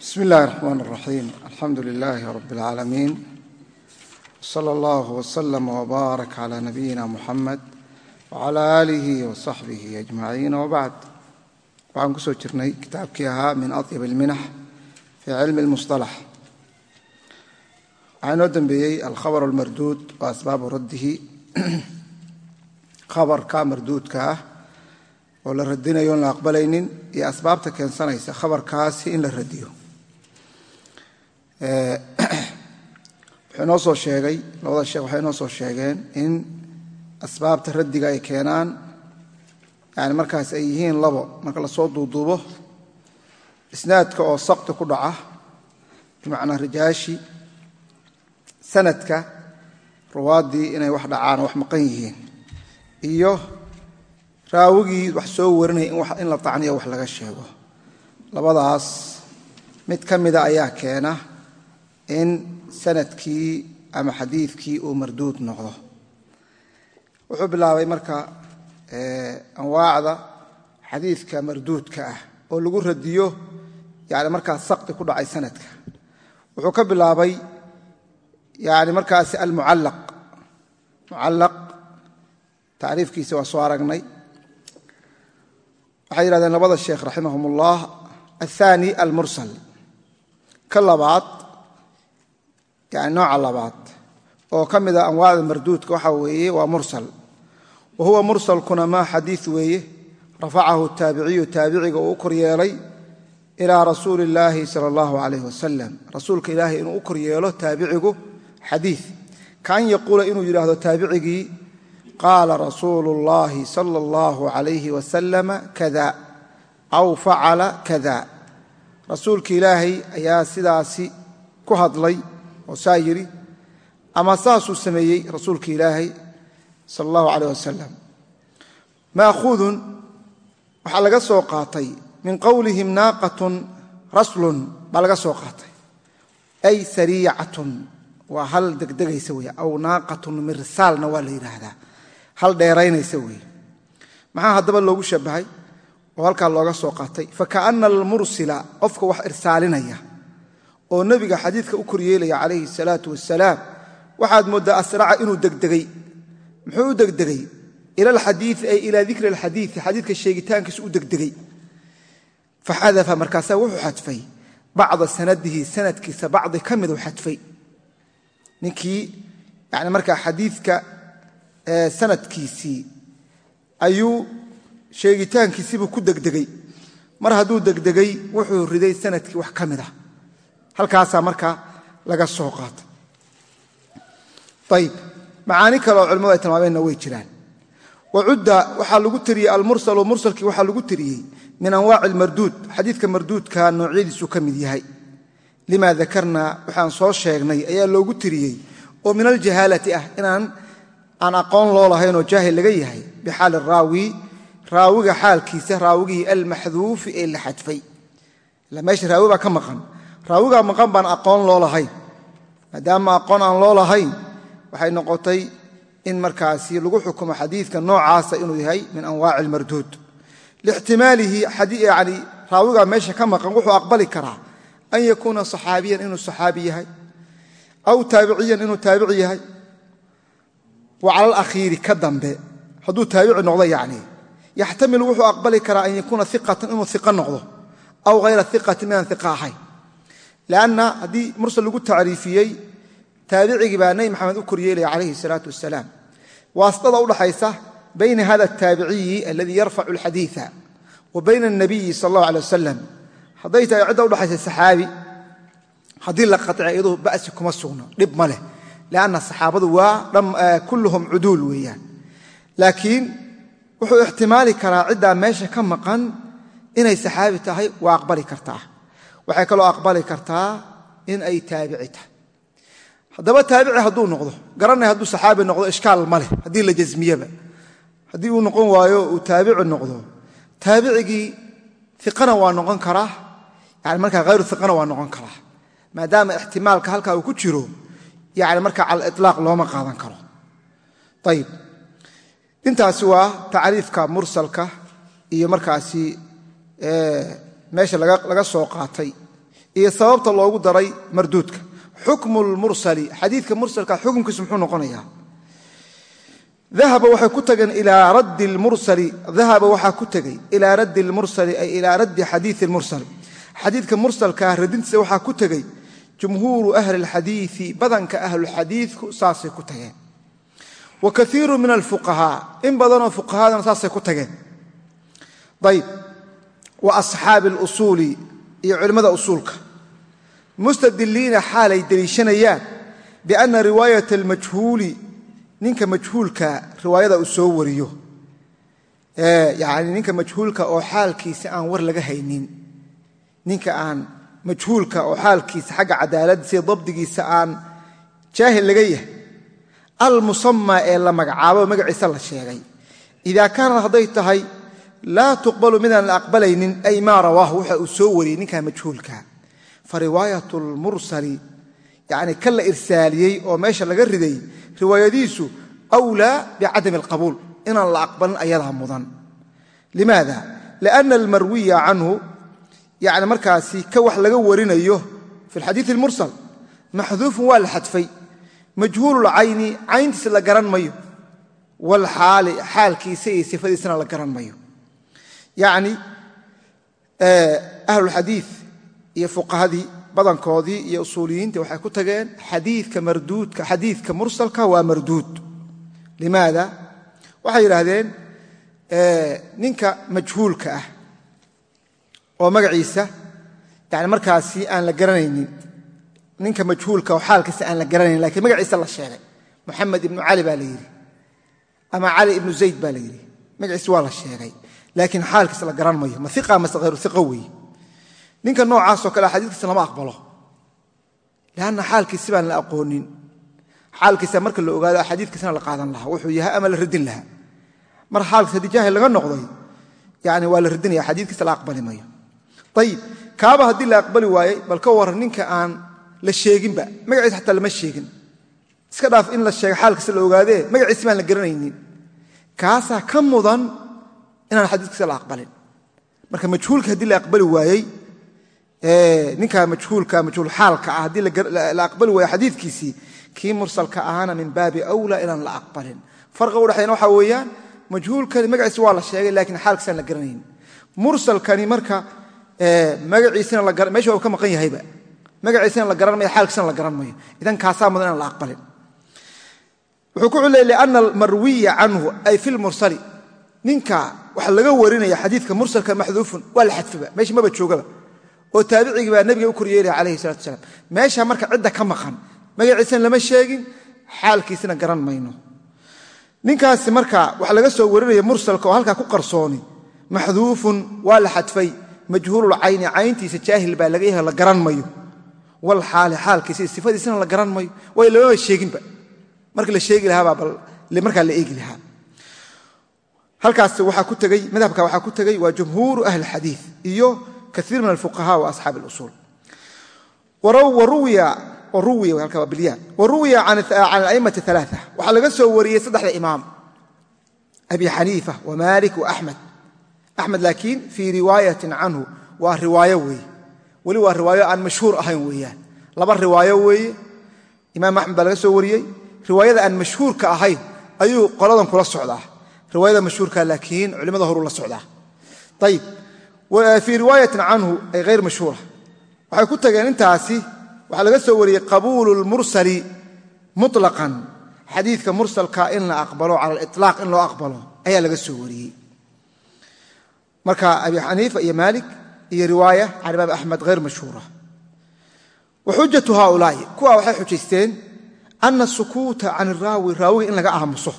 bsmi illaahi raxmaan raxiim alxamdu lilaahi rab اlcaalamiin wsala allahu wslama wbaarak cala nabiyina muxamed wcala aalihi wasaxbihi ajmaciin wbacd waxaan ku soo jirnay kitaabkii ahaa min adyab alminax fii cilmi lmusalax waxaa inoo dembeeyey alkhabar almarduud wa asbaabu raddihi. Khabarka marduudka ah oo la radinayo on la aqbalaynin iyo asbaabta keensanaysa khabarkaasi in la radiyo wuxuu inoo soo sheegay labada sheekh waxay inoo soo sheegeen in asbaabta raddiga ay keenaan yani markaas ay yihiin labo marka la soo duuduubo isnaadka oo sakti ku dhaca bimacnaa rijaashi sanadka ruwaaddii inay wax dhacaan oo wax maqan yihiin iyo raawigii wax soo warinaya in la tacniyo wax laga sheego. Labadaas mid ka mida ayaa keena in sannadkii ama xadiidkii uu marduud noqdo. Wuxuu bilaabay marka anwaacda xadiidka marduudka ah oo lagu radiyo yani markaas sakti ku dhacay sanadka. Wuxuu ka bilaabay yani markaasi almucallaq. Mucallaq tacriifkiisa waa soo aragnay. Waxay yidhahdeen labada sheekh raximahum ullah aلthani almursal. Ka labaad nooca labaad oo ka mid a anwaacda marduudka waxa weeye waa mursal. Wa huwa mursalkuna maa xadiid weeye rafacahu taabiciyu taabiciga uu u koryeelay ilaa rasuuli illaahi sala allahu calayh wasalam rasuulka ilaahay inuu u koryeelo taabicigu xadiid kaan yaquula inuu yidhaahdo taabicigii qaala rasuulu اllahi sala allahu calayhi wasalama kada aw facala kada rasuulka ilaahay ayaa sidaasi ku hadlay oo saa yidhi ama saasuu sameeyey rasuulka ilaahay sala allahu alayh wasalam maahuudun waxaa laga soo qaatay min qowlihim naaqatun raslun baa laga soo qaatay. Ay sariicatun waa hal degdegaysa wey aw naaqatun mirsaalna waa la yidhaahdaa hal dheeraynaysa weeye maxaa haddaba loogu shabahay oo halkaa looga soo qaatay fakaana almursila qofka wax irsaalinaya oo nebiga xadiidka u koryeelaya calayhi salaatu wasalaam waxaad mooddaa asraca inuu degdegay. Muxuu u degdegay? Ila alxadiii ay ilaa dikri alxadiii xadiidka sheegitaankiisu u degdegay. Faxadafa markaasaa wuxuu xadfay. Bacda sanadihi sanadkiisa bacdi ka miduu xadfay. Ninkii yani markaa xadiidka sanadkiisii ayuu sheegitaankiisiibuu ku degdegay. Mar hadduu degdegay wuxuu riday sannadkii wax ka mid ah halkaasaa markaa laga soo qaatay ayib macaani kale oo culimmadu ay tilmaameenna way jiraan. Wacudda waxaa lagu tiriyey almursalu mursalkii waxaa lagu tiriyey min anwaaci almarduud xadiidka marduudka noocyadiisuu ka mid yahay. Lima dakarnaa waxaan soo sheegnay ayaa loogu tiriyey oo min aljahaalati ah inaan aan aqoon loo lahaynoo jaahil laga yahay bixaali raawi raawiga xaalkiisa raawigii almaxduufi ee la xadfay. Ila meesha raawi baa ka maqan raawigaa maqan baan aqoon loo lahayn maadaama aqoon aan loo lahayn waxay noqotay in markaasi lagu xukumo xadiidka noocaasa inuu yahay min anwaaci almarduud lixtimaalihi yani raawigaa meesha ka maqan wuxuu aqbali karaa an yakuuna saxaabiyan inuu saxaabi yahay aw taabiciyan inuu taabici yahay. Wa cala alakhiiri ka dambe hadduu taabici noqdo yacni yaxtamilu wuxuu aqbali karaa an yakuuna iqatan inuu iqa noqdo aw hayra iqatin midaan iqa ahayn lanna haddii mursal lagu tacriifiyey taabicigii baa nebi maxamed u koryeelaya calayhi salaatu wasalaam waastada udhaxaysa bayna hada ataabiciyi aladii yarfacu alxadiia wa bayna alnabiyi sal allahu alay wasalam hadday tahay cidda udhaxaysa saxaabi haddii la qaطica iyadu ba'si kuma sugno dhib ma leh lanna saxaabadu waa kulluhum cuduul weeyaan laakiin wuxuu ixtimaali karaa ciddaa meesha ka maqan inay saxaabi tahay waa aqbali waxay kaloo aqbali kartaa in ay taabici tahay. Haddaba taabici hadduu noqdo garanay hadduu saxaabi noqdo ishkaal ma leh haddii la jasmiyeba haddii uu noqon waayo uu taabici noqdo taabicigii iqana waa noqon karaa yani markaa hayru iqana waa noqon karaa. Maadaama ixtimaalka halkaa uu ku jiro yani markaa cala looma qaadan karo. Ayib intaasi waa tacriifka mursalka iyo markaasi meesha laga soo qaatay iyo sababta loogu daray marduudka. Xukmu lmursali xadiidka mursalka xukunkiisu muxuu noqonayaa? Ahaba waxay ku tageen ilaa raddi lmursali dahaba waxaa ku tegey ilaa raddi lmursali ay ilaa raddi xadiii lmursal xadiidka mursalkaa radintiisa waxaa ku tegey jumhuuru ahli lxadiii badanka ahlulxadiidku saasay ku tageen. Wa kaiiru min alfuqahaa in badanoo fuqahadana saasay ku tageen. Ayb wa asxaabi alusuuli iyo culimmada usuulka. Mustadiliina xaalay deliishanayaan bianna riwaayat almajhuuli ninka majhuulka riwaayada uu soo wariyo. Yani ninka majhuulka oo xaalkiisa aan war laga haynin. Ninka aan majhuulka oo xaalkiisa xagga cadaaladiisa iyo dabdigiisa aan jaahil laga yahay. Almusamaa ee la magacaabo magaciisa la sheegay. Idaa kaanad hadday tahay laa tuqbalu midaan la aqbalaynin ay maa rawaahu waxa uu soo wariyey ninka majhuulka. Fa riwaayat lmursali yani kan la irsaaliyey oo meesha laga riday riwaayadiisu wlaa bicadami alqabuul inaan la aqbalin ayadaa mudan. Limaada? Lianna almarwiya canhu yani markaasi ka wax laga warinayo fi alxadiii almursal maxduufun waa la xadfay. Majhuululcayni cayntiisa la garan mayo. Walxaali xaalkiisa iyo sifadiisana la garan mayo yacni ahlulxadiid iyo fuqahadii badankoodii iyo usuuliyiinta waxay ku tageen xadiidka marduudka xadiidka mursalka waa marduud. Limaada? Waxay yidhaahdeen ninka majhuulka ah oo magaciisa yani markaasi aan la garanaynin ninka majhuulka oo xaalkiisa aan la garanayn lakiin magaciisa la sheegay. Moxamed ibnu cali baa la yidhi ama cali ibnu zayd baa la yidhi magaciisa waa la sheegay laakiin xaalkiisa la garan mayo ma iqa mase hayru iqa weeye ninka noocaasoo kale xadiiskiisa lama aqbalo. Lanna xaalkiisi baan la aqoonin. Xaalkiisa marka la ogaado axaadiikiisana la qaadan lahaa. Wuxuu yahay ama la radin lahaa. Mar xaalkiis haddii jaahil laga noqday yani waa la radinaya xadiikiisa la aqbali mayo ayib kaaba haddii la aqbali waayey bal ka warran ninka aan la sheeginba. Magaciisa xataa lama sheegin. Iska dhaaf in la sheega xaalkiisa la ogaadee magaciisi baan la garanaynin kaasaa ka mudan inaan xadiiskiisa la aqbalin. Marka majhuulka haddii la aqbali waayey ninka majhuulka majhuulxaalka ah haddii la aqbali waayo xadiikiisii kii mursalka ahaana min baabi awlaa inaan la aqbalin. Farqa udhexeeyna waxaa weeyaan majhuulkani magaciisa waa la sheegay lakiin xaalkiisaan la garanayn. Mursalkani marka magaciisina meesha waa ka maqan yahayba magaciisana la garan mayo xaalkiisana la garan mayo idan kaasaa mudan inaan la aqbalin. Wuxuu ku culeyay liana almarwiya canhu ay fi lmursali ninka waxa laga warinaya xadiidka mursalka maxduufun waa la xadfaba meesha maba joogaba. Oo taabicigii baa nabiga u koryeelaya calayhi salatu asalaam meesha marka cidda ka maqan magaciisana lama sheegin xaalkiisina garan mayno. Ninkaasi marka waxa laga soo warinaya mursalka oo halkaa ku qarsooni maxduufun waa la xadfay majhuululcayni cayntiisa jaahil baa laga yahay la garan mayo. Walxaali xaalkiisa sifadiisana la garan mayo. Way lamaba sheeginba marka la sheegi lahaabaa markaa la eegi lahaa halkaas waxaa ku tegey madhabka waxaa ku tegey waa jumhuuru ahli xadii iyo kaiir min alfuqaha wa asxaabi اlusuul waruwiya can a'immati aaaa waxaa laga soo wariyey saddexda imaam abi xaniifa wa malik wa axmed axmed laakiin fii riwaayatin canhu waa riwaayo weeye weli waa riwaayo aan mashhuur ahayn weeyaan. Laba riwaayo weeye imaam axmed baa laga soo wariyey. Riwaayada aan mashhuurka ahayn ayuu qoladan kula socdaa riwaayada mashhuurka laakiin culimada horu la socdaa. Ayib fii riwaayatin canhu ay hayr mashhuura waxay ku tageen intaasi waxaa laga soo wariyey qabuulu lmursali muطlaqan xadiidka mursalka in la aqbalo cala aliطlaaq in loo aqbalo ayaa laga soo wariyey. Marka abi xaniifa iyo maalik iyo riwaaya can imaam axmed hayr mashhuura wa xujatu haaulaa'i waxay xujaysteen ana sukuuta can iraawi raawiga in laga aamuso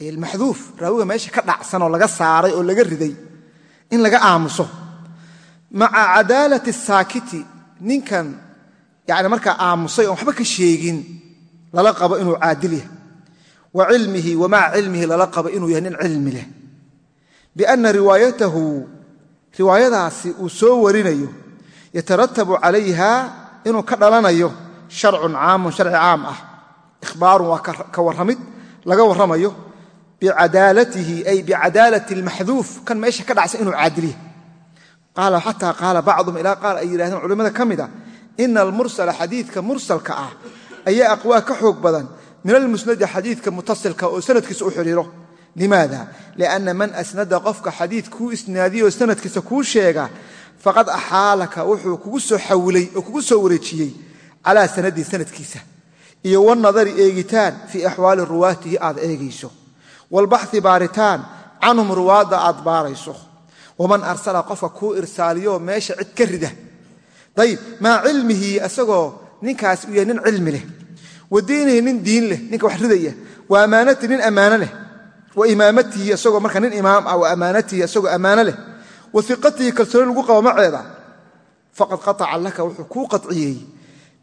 maxduuf raawiga meesha ka dhacsan oo laga saaray oo laga riday in laga aamuso. Maca cadaalati saakiti ninkan yani aamusay oon waxba ka sheegin lala qabo inuu caadil yahay. Wa cilmihi wa maca cilmihi lala qabo inuu yahay nin cilmi leh. Bianna riwaayatahu riwaayadaasi uu soo warinayo yataratabu calayha inuu ka dhalanayo sharcun caamun sharci caam ah. Ikhbaarun waa ka warramid laga warramayo bicadaalatihi ay bicadaalati almaxduuf kan meesha ka dhacsan inuu caadil yahay xataa qaala bacduhum ilaa qaal ay yidhahdeen culimmada ka mid a ina almursala xadiidka mursalka ah ayaa aqwaa ka xoog badan min almusnadi xadiidka mutasilka oo sanadkiisa u xidhiiro limaada lianna man asnada qofka xadiid kuu isnaadiyoo sanadkiisa kuu sheega faqad axaalaka wuxuu kugu soo xawilay oo kugu soo wareejiyey calaa sanadii sanadkiisa iyo wanadari eegitaan fii axwaali ruwaatihi aad eegayso walbaxi baaritaan canhum ruwaadda aad baarayso waman arsala qofka kuu irsaaliyo meesha cid ka rida ayib maa cilmihi asagoo ninkaas uu yahay nin cilmi leh wa diinihi nin diin leh ninka wax ridaya wa ammaanatihi nin ammaano leh wa imaamatihi asagoo marka nin imaam ah wa ammaanatihi asagoo ammaano leh wa iqatihi kalsooni lagu qabo maceeda faqad qataca laka wuxuu kuu qaciyey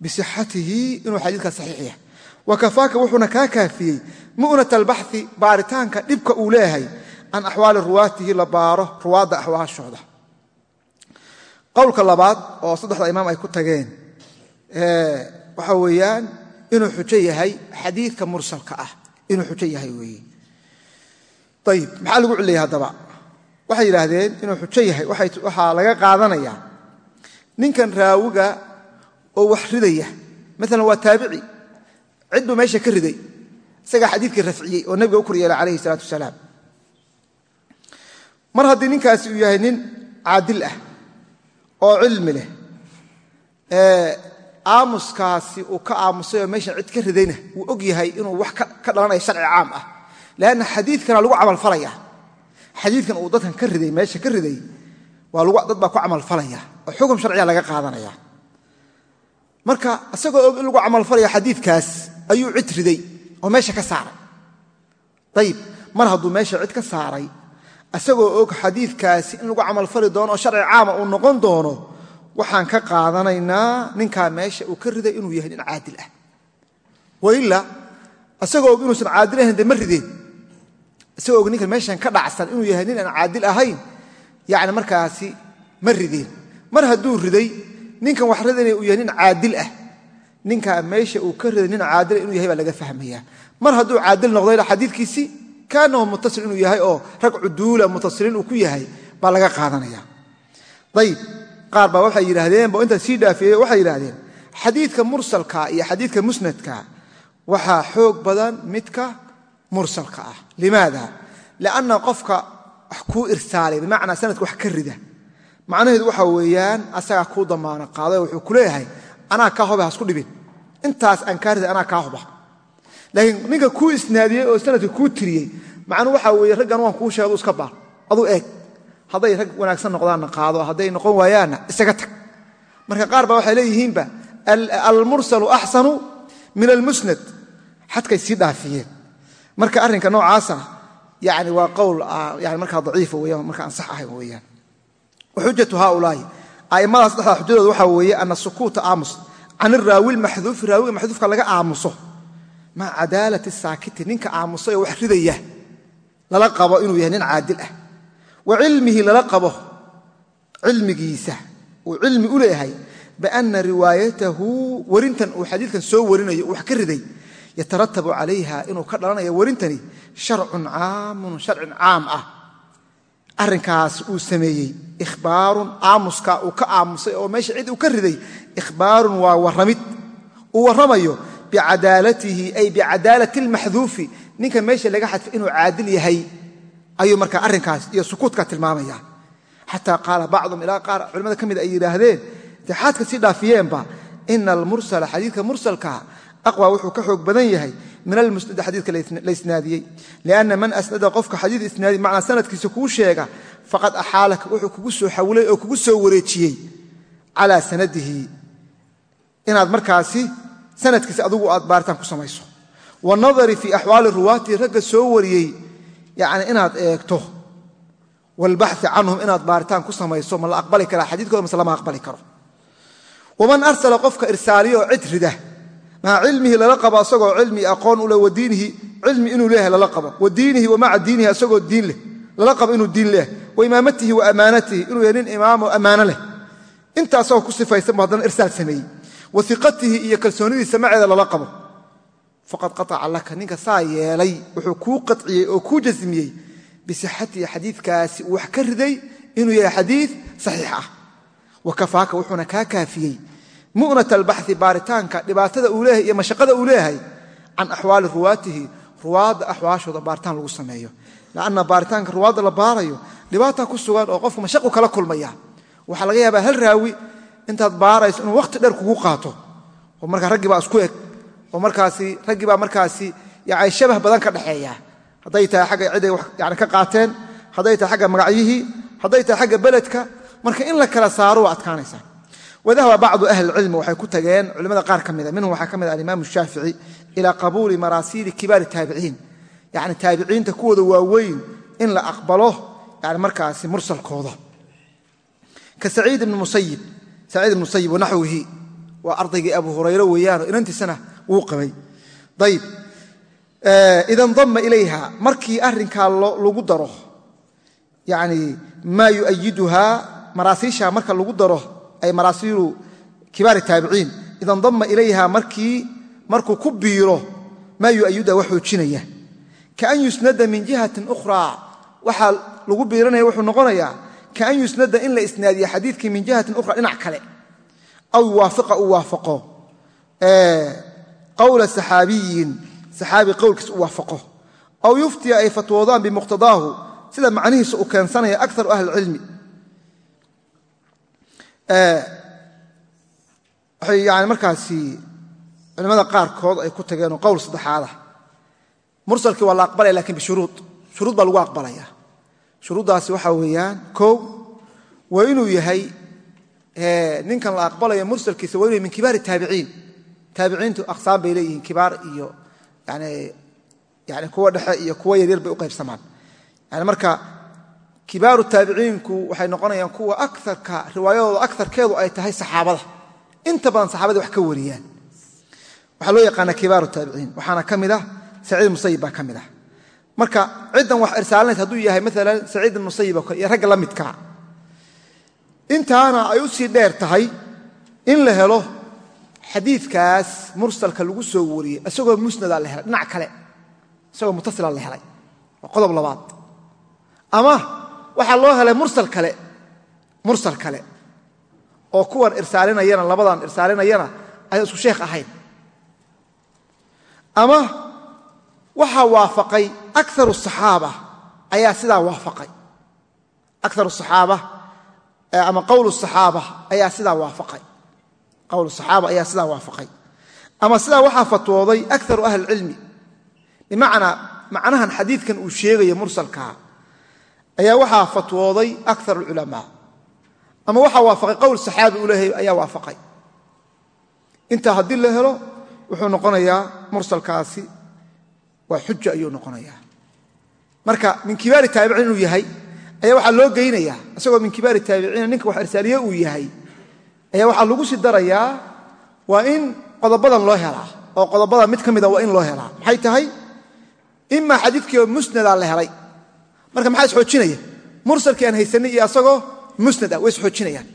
bisixatihi inuu xadiidkaas saxiix yahay wa kafaaka wuxuuna kaa kaafiyey mu'nat albaxi baaritaanka dhibka uu leeyahay can axwaali ruwaatihi la baaro ruwaadda axwaashooda. Qowlka labaad oo saddexda imaam ay ku tageen waxa weeyaan inuu xujo yahay xadiidka mursalka ah inuu xujo yahay weeye. Ayib maxaa lagu cilayay haddaba? Waxay yidhaahdeen inuu xujo yahay waxaa laga qaadanayaa. Ninkan raawiga oo wax ridaya maalan waa taabici cid buu meesha ka riday isagaa xadiidkii rafciyey oo nebiga u kor yeelay calayhi salaatu wasalaam. Mar haddii ninkaasi uu yahay nin caadil ah oo cilmi leh aamuskaasi uu ka aamusay oo meeshan cid ka ridayna wuu og yahay inuu wax ka dhalanayo sharci caam ah. Leanna xadiidkana lagu camalfalaya xadiidkan uu dadkan ka riday meesha ka riday dad baa ku camalfalaya oo xukun sharciga laga qaadanaya. Marka isagoo og in lagu camalfalaya xadiidkaas ayuu cid riday oo meesha ka saaray. Ayib mar hadduu meesha cid ka saaray isagoo og xadiidkaasi in lagu camalfali doono oo sharci caama uu noqon doono waxaan ka qaadanaynaa ninkaa meesha uu ka riday inuu yahay nin caadil ah. Waila isagoo og inuusan caadil ahayn de ma rideen. Isagoo og ninkan meeshan ka dhacsan inuu yahay nin aan caadil ahayn yani markaasi ma rideen. Mar hadduu riday ninkan wax ridana uu yahay nin caadil ah ninkaa meesha uu ka riday nin caadila inuu yahay baa laga fahmaya mar hadduu caadil noqdayna xadiidkiisii kaanahu mutasil inuu yahay oo rag cuduula mutasiliin uu ku yahay baa laga qaadanaya. Ayib qaar baa waxay yidhaahdeen bo intaa sii dhaafeeye waxay yidhaahdeen xadiidka mursalka iyo xadiidka musnadka waxaa xoog badan midka mursalka ah. Limaada? Lianna qofka wax kuu irsaalay bimacnaa sanadka wax ka rida. Macnaheedu waxa weeyaan asagaa kuu damaano qaado wuxuu ku leeyahay anaa kaa hoba hasku dhibin. Intaas aan kaa riday anaa kaa hoba laakiin ninka kuu isnaadiyey oo sanadka kuu tiriyey macnuu waxaa weeye raggan waan kuu sheegadu iska baar. Aduu eeg. Hadday rag wanaagsan noqdaanna qaado hadday noqon waayaanna isaga tag. Marka qaar baa waxay leeyihiinba almursalu axsanu min almusnad. Xadkay sii dhaafiyeen. Marka arrinka noocaasa yani waa qowl yani markaa daciifa weyan marka aan sax ahayn weeyaan. Waxujatu haaulaahi a'immadaas dhexdaa xujadooda waxaa weeye ana sukuuta aamus. Can iraawi lmaxduufi raawiga maxduufka laga aamuso. Maca cadaalati saakiti ninka aamusay oo wax ridaya lala qabo inuu yahay nin caadil ah. Wa cilmihi lala qabo cilmigiisa uu cilmi u leeyahay bianna riwaayatahu werintan uu xadiidkan soo warinayo uu wax ka riday yataratabu calayha inuu ka dhalanayo werintani sharcun caamun sharcin caam ah arrinkaas uu sameeyey ikhbaarun aamuska uu ka aamusay oo meesha cid uu ka riday ikhbaarun waa warramid. Uu warramayo bicadaalatihi ay bicadaalati almaxduufi ninka meesha laga xadfay inuu caadil yahay ayuu marka arrinkaas iyo sukuudka tilmaamaya. Xataa qaala bacdum ilaa qaar culimmada ka mid ay yidhaahdeen intixaadka sii dhaafiyeenba ina almursala xadiidka mursalka aqwa wuxuu ka xoog badan yahay min almusnadi xadiidka la isnaadiyey. Lianna man asnada qofka xadiid isnaadi macnaa sanadkiisa kuu sheega faqad axaalaka wuxuu kugu soo xawilay oo kugu soo wareejiyey calaa sanadihi. Inaad markaasi sanadkiisa adugu aad baaritaan ku samayso. Wanadari fii axwaali ruwaatihi ragga soo wariyey yani inaad eegto. Walbaxi canhum inaad baaritaan ku samayso ma la aqbali karaa xadiidkooda mase lama aqbali karo maca cilmihi lala qabo asagoo cilmi aqoon ule wadiinihi cilmi inuu leeyahay lala qabo. Wa diinihi wa maca diinihi asagoo diin leh. Lala qabo inuu diin leeyahay. Wa imaamatihi wa ammaanatihi inuu yahay nin imaamo ammaano leh. Intaasagoo ku sifaysan bu haddana irsaal sameeyey. Wa iqatihi iyo kalsoonidiisa maceeda lala qabo. Faqad qataca laka ninka saa yeelay wuxuu kuu qaciyey oo kuu jasmiyey bisixatihi xadiidkaasi. Uu ka riday inuu yahay xadiid saxiix ah. Wa kafaaka mu'nat albaxi baaritaanka dhibaatada uu leeyahay iyo mashaqada uu leeyahay can axwaali ruwaatihi ruwaadda axwaashooda baaritaan lagu sameeyo. Lanna baaritaanka ruwaadda la baarayo dhibaata ku sugan oo qofku mashaqu kala kulmaya. Waxaa laga yaabaa hal raawi intaad baarayso inuu waqti dheer kugu qaato oo markaa raggii baa isku eg oo markaasi raggii baa markaasi yani shabah badan ka dhexeeya hadday tahay xagga ciday yani ka qaateen hadday tahay xagga magacyihii hadday tahay xagga beledka marka in la kala saaro waa adkaanaysaa wadahaba bacdu ahli cilmi waxay ku tageen culimmada qaar ka mida minhum waxaa ka mid ah alimaam shaafici ilaa qabuuli maraasiili kibaari taabiciin. Yani taabiciinta kuwooda waaweyn in la aqbalo yani markaasi mursalkooda. Ka saciid ibn musayib wanaxwihi waa ardaygii abu hurayre weeyaanoo inantiisana wuu qabay. Ayib ida ndama ilayha markii arrinkaa lagu daro yani maa yuayiduhaa maraasiisha marka lagu ay maraasiilu kibaari taabiciin. Ida ndama ilayha markuu ku biiro maa yuayiduha wax xoojinaya kaan yusnada min jihatin ukhraa waxaa lagu biiranaya wuxuu noqonayaa kaan yusnada in la isnaadiya xadiidkii min jihatin ukhra dhinac kale. Aw yuwaafiqa uu waafaqo. Qowla saxaabiyin saxaabi qowlkiis u waafaqo. Aw yuftiya ay fatwoodaan bimuqtadaahu sida macnihiisa uu keensanaya akaru ahli cilmi waxay yani markaasi culimmada qaarkood ay ku tageenoo qowl saddexaada mursalkii waa la aqbalaya laakiin bishuruud. Shuruud baa lagu aqbalaya. Shuruuddaasi waxaa weeyaan kow waa inuu yahay ninkan la aqbalayo mursalkiisa waa inu min kibaari taabiciin taabiciintu aqsaam bay leeyihiin kibaar iyo yani kuwa dhexe iyo kuwa yaryar bay u qaybsamaan. Yani marka kibaaru taabiciinku waxay noqonayaan kuwa aarka riwaayadooda akarkeedu ay tahay saxaabada. Inta badan saxaabada wax ka wariyaan. Waxaa loo yaqaana kibaaru taabiciin. Waxaana ka mid ah saciid musayib baa ka mid ah. Marka ciddan wax irsaalinaysa hadduu yahay maalan saciid musayib oo kale iyo ragga la midkaa intaana ay u dheer tahay in la helo xadiidkaas mursalka lagu soo wariyey isagoo musnadaa la helay dhinac kale isagoo mutasila la helay waa qodob labaad. Ama waxaa loo helay mursal kale mursal kale oo kuwan irsaalinayana labadan irsaalinayana ayaan isku sheekh ahayn. Ama waxaa waafaqay akaru saxaaba ayaa sidaa waafaqay. Akaru saxaaba ama qowl saxaaba ayaa sidaa waafaqay. Qowl saxaaba ayaa sidaa waafaqay. Ama sidaa waxaa fatwooday akaru ahli cilmi bimacnaa macnahan xadiidkan uu sheegayo mursalkaa ayaa waxaa fatwooday akar alculamaa ama waxaa waafaqay qowl saxaabi uu leeyahay ayaa waafaqay. Intaa haddii la helo wuxuu noqonayaa mursalkaasi. Waa xuja ayuu noqonayaa. Marka min kibaari taabiciin inuu yahay ayaa waxaa loo geynayaa. Isagoo min kibaari taabiciina ninka wax irsaaliye uu yahay ayaa waxaa lagu sii darayaa waa in qodobadan loo helaa. Oo qodobada mid ka mida waa in loo helaa. Maxay tahay? Imaa xadiidkiioo musnadaa la helay marka maxaa isxoojinaya mursalkii aan haysanay iyo asagoo musnad ah way isxoojinayaan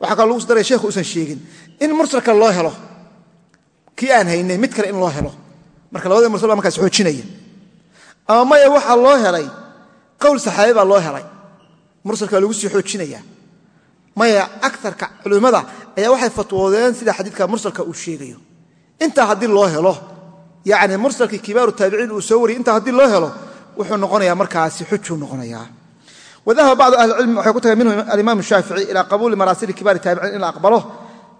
waxaa kaloo lagu sii daraya sheekhu uusan sheegin. In mursal kale loo helo kii aan haynay mid kale in loo helo. Marka labada mursal baa markaa isxoojinaya ama maya waxaa loo helay qowl saxaabi baa loo helay. Mursalka lagu sii xoojinaya. Maya akarka culimmada ayaa waxay fatwoodeen sida xadiidka mursalka uu sheegayo. Intaa haddii loo helo yani mursalkii kibaaru taabiciin uu soo wariyay intaa haddii loo helo wuxuu noqonaya markaasi xujuu noqonaya wadahaba bacdu ahli cilmi waxay ku tageen minhu alimaam shaafici ilaa qabuuli maraasili kibaari taabiciin in la aqbalo.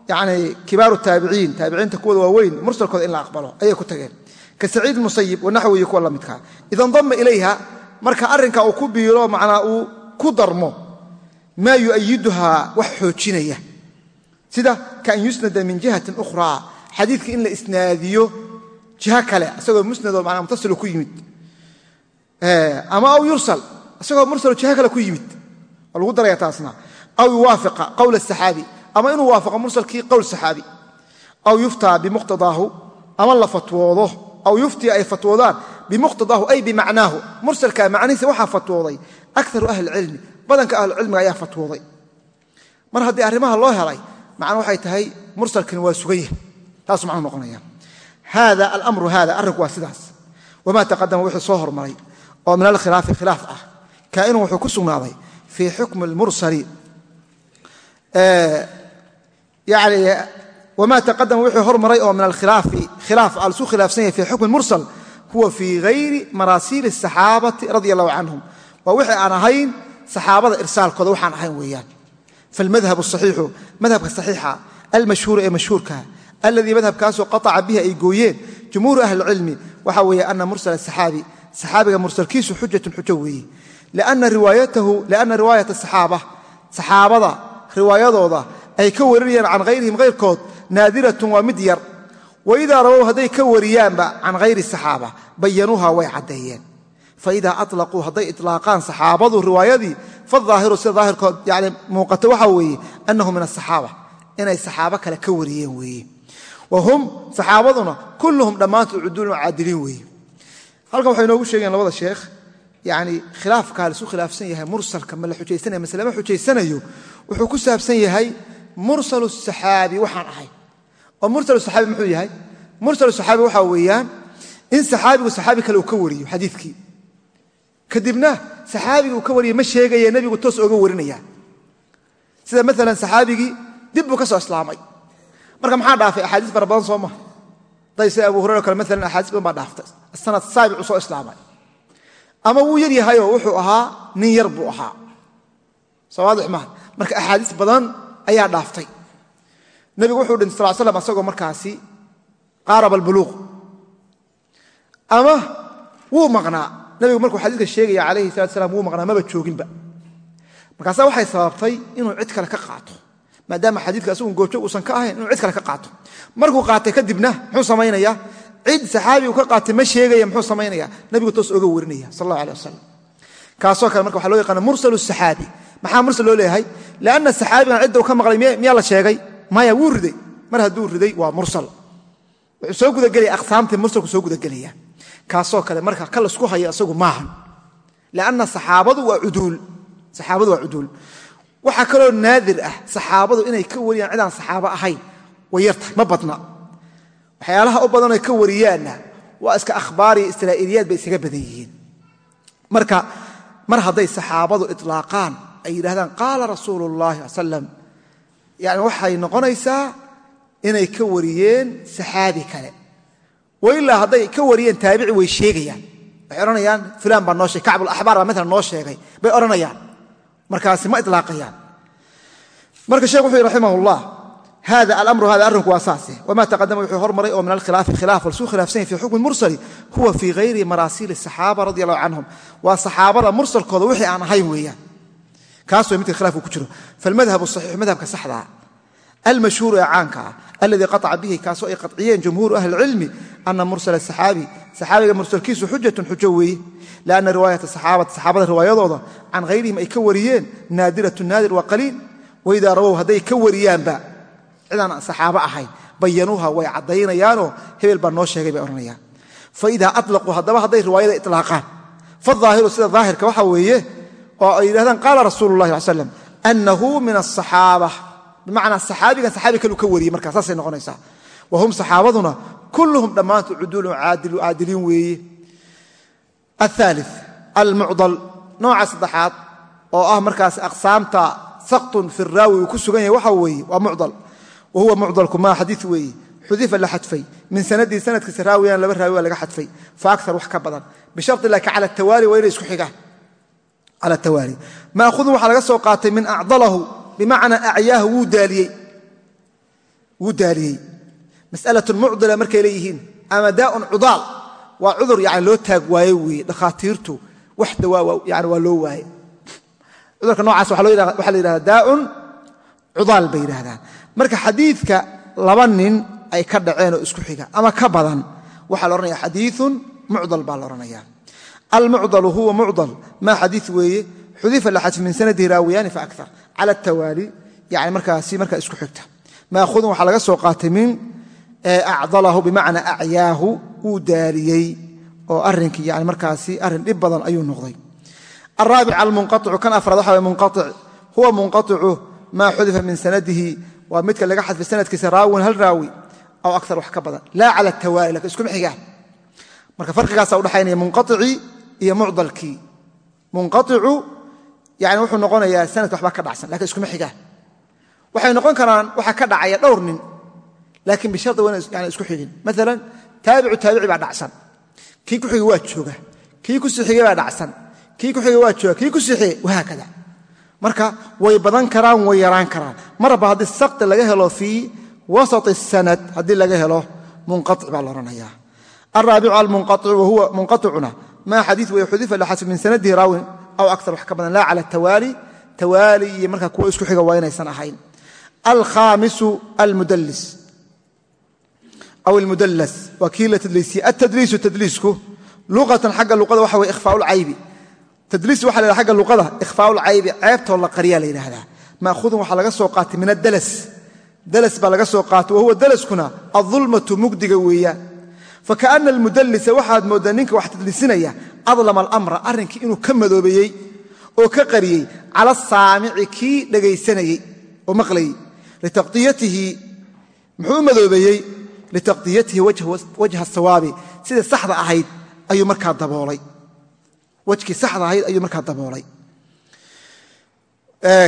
Yani kibaaru taabiciin taabiciinta kuwooda waaweyn mursalkooda in la aqbalo ayay ku tageen. Ka saciid musayib wanaxwiyi kuwa la midkaa ida ndama ilayha marka arrinka uu ku biiro macnaa uu ku darmo maa yuayiduhaa wax xoojinaya. Sida kaan yusnada min jihatin ukhraa xadiidka in la isnaadiyo jiho kale isagoo musnadoo manaa mutasilu ku yimid ama aw yursal isagoo mursalo jiho kale ku yimid. Oo lagu daraya taasna. Aw yuwaafiqa qowl asaxaabi ama inuu waafaqo mursalkii qowl saxaabi aw yuftaa bimuqtadaahu ama la fatwoodo. Aw yuftia ay fatwoodaan bimuqtadaahu ay bimacnaahu. Mursalka macnihiisa waxaa fatwooday akaru ahli cilmi badanka ahlucilmiga ayaa fatwooday. Mar haddii arrimaha loo helay macna waxay tahay mursalkani waa sugan yahay. Taasuu macnuu noqonaya hada alamru hada arrinku waa sidaas. Wamaa taqadama wixii soo hormaray oo min alkhilaafi khilaaf ah. Kaa'inun wuxuu ku sugnaaday fii xukmi lmursali wamaa taqadama wixii hormaray oo min alkhilaafi khilaaf alsu khilaafsan yahay fi xukmi mursal huwa fii hayri maraasiili asaxaabati radia allahu canhum. Waa wixii aan ahayn saxaabada irsaalkooda waxaan ahayn weeyaan. Falmadhab axiixu madhabka saxiixa almashhuuru ee mashhuurka aladii madhabkaasoo qaaca bihi ay gooyeen jumhuuru ahli cilmi waxa weeye ana mursal asaxaabi saxaabiga mursalkiisu xujatun xujo weeye lianna riwaayata saxaaba saxaabada riwaayadooda ay ka warinayaan can hayrihim hayrkood naadiratun waa mid yar. Waidaa rawow hadday ka wariyaanba can hayri saxaaba bayanuuha way caddeeyeen. Faidaa aطlaquu hadday iطlaaqaan saxaabadu riwaayadii faaahiru sida daahirkood yani muuqata waxa weeye annahu min asaxaaba inay saxaabo kale ka wariyeen weeye wa hum saxaabaduna kulluhum dhammaantood cuduulun caadiliin weeye halkan waxay inoogu sheegeen labada sheekh yani khilaafkaa laisu khilaafsan yahay mursalka ma la xujaysanaya mase lama xujaysanayo wuxuu ku saabsan yahay mursal saxaabi waxaan ahay. Oo mursal saxaabi muxuu yahay? Mursal saxaabi waxaa weeyaan in saxaabigu saxaabi kale uu ka wariyo xadiidkii. Kadibna saxaabigii uu ka wariya ma sheegaya nebigu toos oga warinaya. Sida maalan saxaabigii dib buu ka soo islaamay. Marka maxaa dhaafay? Axaadiis fara badan soo maha day sida abu hurera o kale maalan axaadiis badan baa dhaaftay sanad saabicu soo islaamay. Ama wuu yar yahayoo wuxuu ahaa nin yar buu ahaa. Soo waadix maaha marka axaadiis badan ayaa dhaaftay. Nebigu wuxuu dhintay sal slam asagoo markaasi qaaraba albuluuq ama wuu maqnaa. Nebigu markuu xadiiska sheegaya calayhi salatu slam wuu maqnaa maba jooginba. Markaasa waxay sababtay inuu cid kale ka qaato maadaama xadiidka asagun goobjoog uusan ka ahayn inuu cid kale ka qaato. Markuu qaatay kadibna muxuu samaynaya cid saxaabigu ka qaatay ma sheegaya muxuu samaynaya nebigu toos oga warinaya sal allah aleh wasalam kaasoo kale marka waxa loo yaqaana mursal saxaabi maxaa mursal loo leeyahay? Lianna saxaabigan cidda uu ka maqlay miyaa la sheegay? Maya wuu riday. Mar hadduu riday waa mursal. Wuxuu soo gudagelaya aqsaamtii mursalku soo gudagelaya. Kaasoo kale marka ka lasku haya isagu maahan lianna saxaabadu waa cuduul. Saxaabadu waa cuduul. Waxaa kaloo naadir ah saxaabadu inay ka wariyaan cidaan saxaabo ahayn way yartahay ma badna waxyaalaha u badanoo ka wariyaanna waa iska akhbaariyo israa'iiliyaad bay isaga badan yihiin. Marka mar hadday saxaabadu itlaaqaan ay yidhahdaan qaala rasuulu ullahi al slam yani waxay noqonaysaa inay ka wariyeen saxaabi kale. Wailaa hadday ka wariyeen taabici way sheegayaan. Waxay odhanayaan fulaan baa noo sheegay kacbulaxbaar baa maalan noo sheegay. Bay odhanayaan. Markaasi ma ilaaqayaan marka sheekh wuxuu yhi raximah hada alamru hada arrinku waa saase wama taqadama wuxuu hormaray oo min alkhilaafi khilaaf walsuu khilaafsan yahy fi xukmi mursali huwa fii hayri maraasiil saxaaba radi allahu canhum waa saxaabada mursalkooda wixii aan ahayn weeyaan kaas way midka khilaafku ku jiro falmadhabu saxiix madhabka saxdaa almashhuuru ee caanka ah alladii qataca bihi kaasoo ay qaciyeen jumhuuru ahli cilmi ana mursala saxaabi saxaabiga mursalkiisu xujatun xujo weeye lianna riwaayata saxaabada riwaayadooda can hayrihim ay ka wariyeen naadiratu naadir waa qaliil cidaan saxaabo ahayn bayanuuha way caddaynayaanoo hebel baa noo sheegay bay odhanayaan faidaa alaquu haddaba hadday riwaayada ilaaqaan faaahiru sida daahirka waxa weeye oo ay yidhahdaan qaala rasuulu lah sl annahu min asaxaaba bimacnaa saxaabigan saxaabi kalu ka wariyey markaa saasay noqonaysaa. Wa saxaabaduna kulluhum dhammaantu cuduulun caadiliin weeye. Aali almucdal nooca saddexaad oo ah markaas aqsaamta saktun firaawi uu ku sugan yahay waxa weeye waa mucdal wa huwa mucdalku maa xadiid weeye xudifa la xadfay min sanadihi sanadkiisa raawiyaan laba raawi waa laga xadfay fa akar wax ka badan bishardi laakiin cala tawaali waa inay isku xigaan cala tawaali maahudun waxaa laga soo qaatay min acdalahu bimacnaa acyaahu wuu daaliyey mas'alatun mucdila markay leeyihiin ama daaun cudaal waa cudur yani loo taag waaye weeye dhakhaatiirtu wax dawaa yani waa loo waaye cudurka noocaas waxaa la marka xadiidka laba nin ay ka dhaceen oo isku xiga ama ka badan waxaa la odhanaya xadiiun mucdal baa la odhanaya almucdalu huwa mucdal maa xadii weeye xudifa la xadfi min sanadihi raawiyaani fa akar cala tawaali yani markaasi markaa isku xigta. Maahudun waxaa laga soo qaatay min acdalahu bimacnaa acyaahu wuu daaliyey oo arrinkii yani markaasi arrin dhib badan ayuu noqday. Araabic almunqaicu kan afraad waxa munqaic huwa munqaicu maa xudifa min sanadihi waa midka laga xadfay sanadkiisa raawin hal raawi aw akar wax ka badan. Laa cala tawaali laakiin iskuma xigaan. Marka farqigaasa udhaxaynaya munqaicii iyo mucdalkii. Munqaicu yani wuxuu noqonayaa sanadka waxbaa ka dhacsan laakiin iskuma xigaan. Waxay noqon karaan waxaa ka dhacaya dhowr nin laakiin bishardi waa ina isku xigin. Maalan taabicu taabici baa dhacsan. Kii ku xigay waa jooga. Kii ku sixigay baa dhacsan. Kii ku xigay waa jooga. Kii ku sixigay wahaakada marka way badan karaan way yaraan karaan. Marba haddii sakti laga helo fii wasat sanad haddii laga helo munqaic baa la odhanayaa alraabicu almunqaicu wahuwa munqaicuna maa xadiid way xudifa laxasb min sanadihi raawin aw akar wax ka badan. Laa cala tawaali. Tawaali iyo marka kuwa isku xiga waa inaysan ahayn. Alkhaamisu almudallis. Aw almudallas. Waa kii la tadliisiye altadliisu tadliisku luqatan tadliis waxa la agga luqada ikhfaau lcaybi ceebtoo la qariyaa la yidhaahdaa ma'huudun waxaa laga soo qaatay min adalas dalas baa laga soo qaatay wahuwa dalaskuna adulmatu mugdiga weeyaan fakaana almudallisa waxaad mooddaa ninka wax tadliisinaya adlama alamra arrinkii inuu ka madoobeeyey oo ka qariyey cala asaamici kii dhegaysanayey oo maqlayey. Litaqdiyatihi muxuu u madoobeeyey litaqdiyatihi wajha sawaabi. Sida saxda ahayd ayuu markaa daboolay wajkii saxda ahayd ayuu markaa daboolay.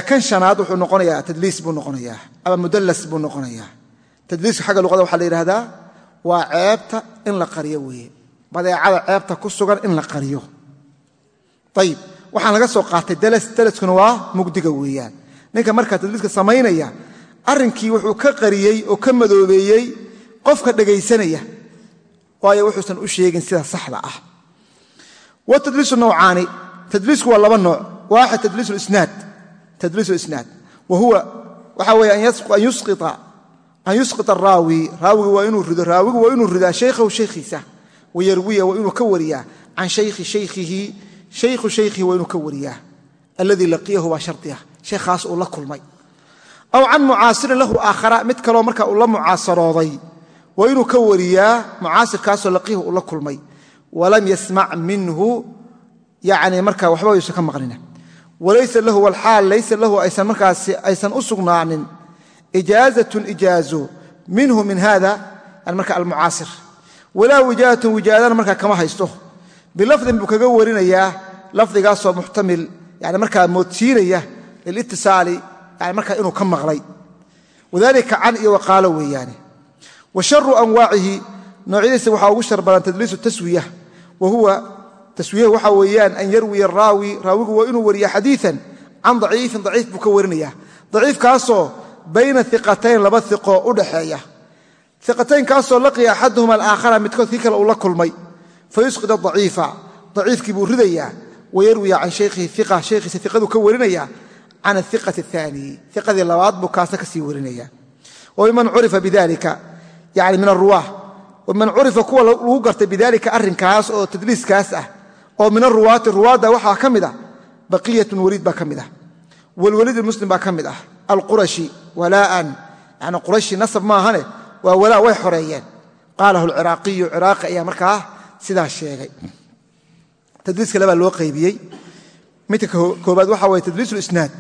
Kan shanaad wuxuu noqonayaa tadliis buu noqonayaa ama mudallas buu noqonayaa. Tadliiska xagga luqada waxaa la yidhahdaa waa ceebta in la qariyo weeye. Badeecada ceebta ku sugan in la qariyo. Ayib waxaan laga soo qaatay dalas dalaskuna waa mugdiga weeyaan. Ninka markaa tadliiska samaynaya arrinkii wuxuu ka qariyey oo ka madoobeeyey qofka dhegaysanaya waayo wuxuusan u sheegin sida saxda ah watadliisu nawcaani. Tadliisku waa laba nooc. Waaxid tadliis isnaad. Wa huwa waxa weye an yusqita araawi raawigu waa inuu rido raawigu waa inuu ridaa shaykhahu shaykhiisa wayarwiya waa inuu ka wariyaa. Can shaykhi shaykhihi shaykhu shaykhihi waa inuu ka wariyaa. Alladii laqiyahu baa shardi ah. Shaykhaas uu la kulmay. Aw can mucaasirin lahu aakhara mid kaloo marka uu la mucaasarooday waa inuu ka wariyaa mucaasirkaasoo laqiyahu la kulmay walam yasmac minhu yani marka waxba yuusan ka maqlina walaysa lahu walxaal laysa lahu aysan markaasi aysan u sugnaanin. Ijaazatun ijaazo minhu min hada marka almucaasir. Walaa wijaadatun wijaadana markaa kama haysto. Bilafdin buu kaga warinayaa lafdigaasoo muxtamil yani markaa moodsiinaya lilitisaali yani markaa inuu ka maqlay. Wadalika can iyo waqaalo weeyaane. Wa sharu anwaacihi noocyadiisa waxaa ugu shar wa huwa taswiyahu waxa weeyaan an yarwiya araawi raawigu waa inuu wariya xadiian can daciifin daciif buu ka warinaya daciifkaasoo bayna iqatayn laba iqoo u dhaxeeya. Iqataynkaasoo laqiya axaduhuma alaakhara midkood kii kale uu la kulmay. Fayusqid adaciifa daciifkii buu ridayaa. Wayarwiya can shaykhihi iqa shaykhiisa iqaduu ka warinaya can aiqati aani iqadii labaad buu ka sii warinaya wabiman curifa bidalika yani wabiman curifa kuwa lagu gartay bidalika arrinkaas oo tadliiskaas ah oo min aruwaati ruwaadda waxaa ka mid ah baqiyatun weliid baa ka mid ah walweliid muslim baa ka mid ah alqurashi walaaan yani qurashi nasab maahane waa walaa way xoreeyeen. Qaalahu alciraaqiyu ciraaqi ayaa markaa sidaa sheegay. Tadliiska labaa loo qaybiyey. Midka koobaad waxa waye tadliis lisnaad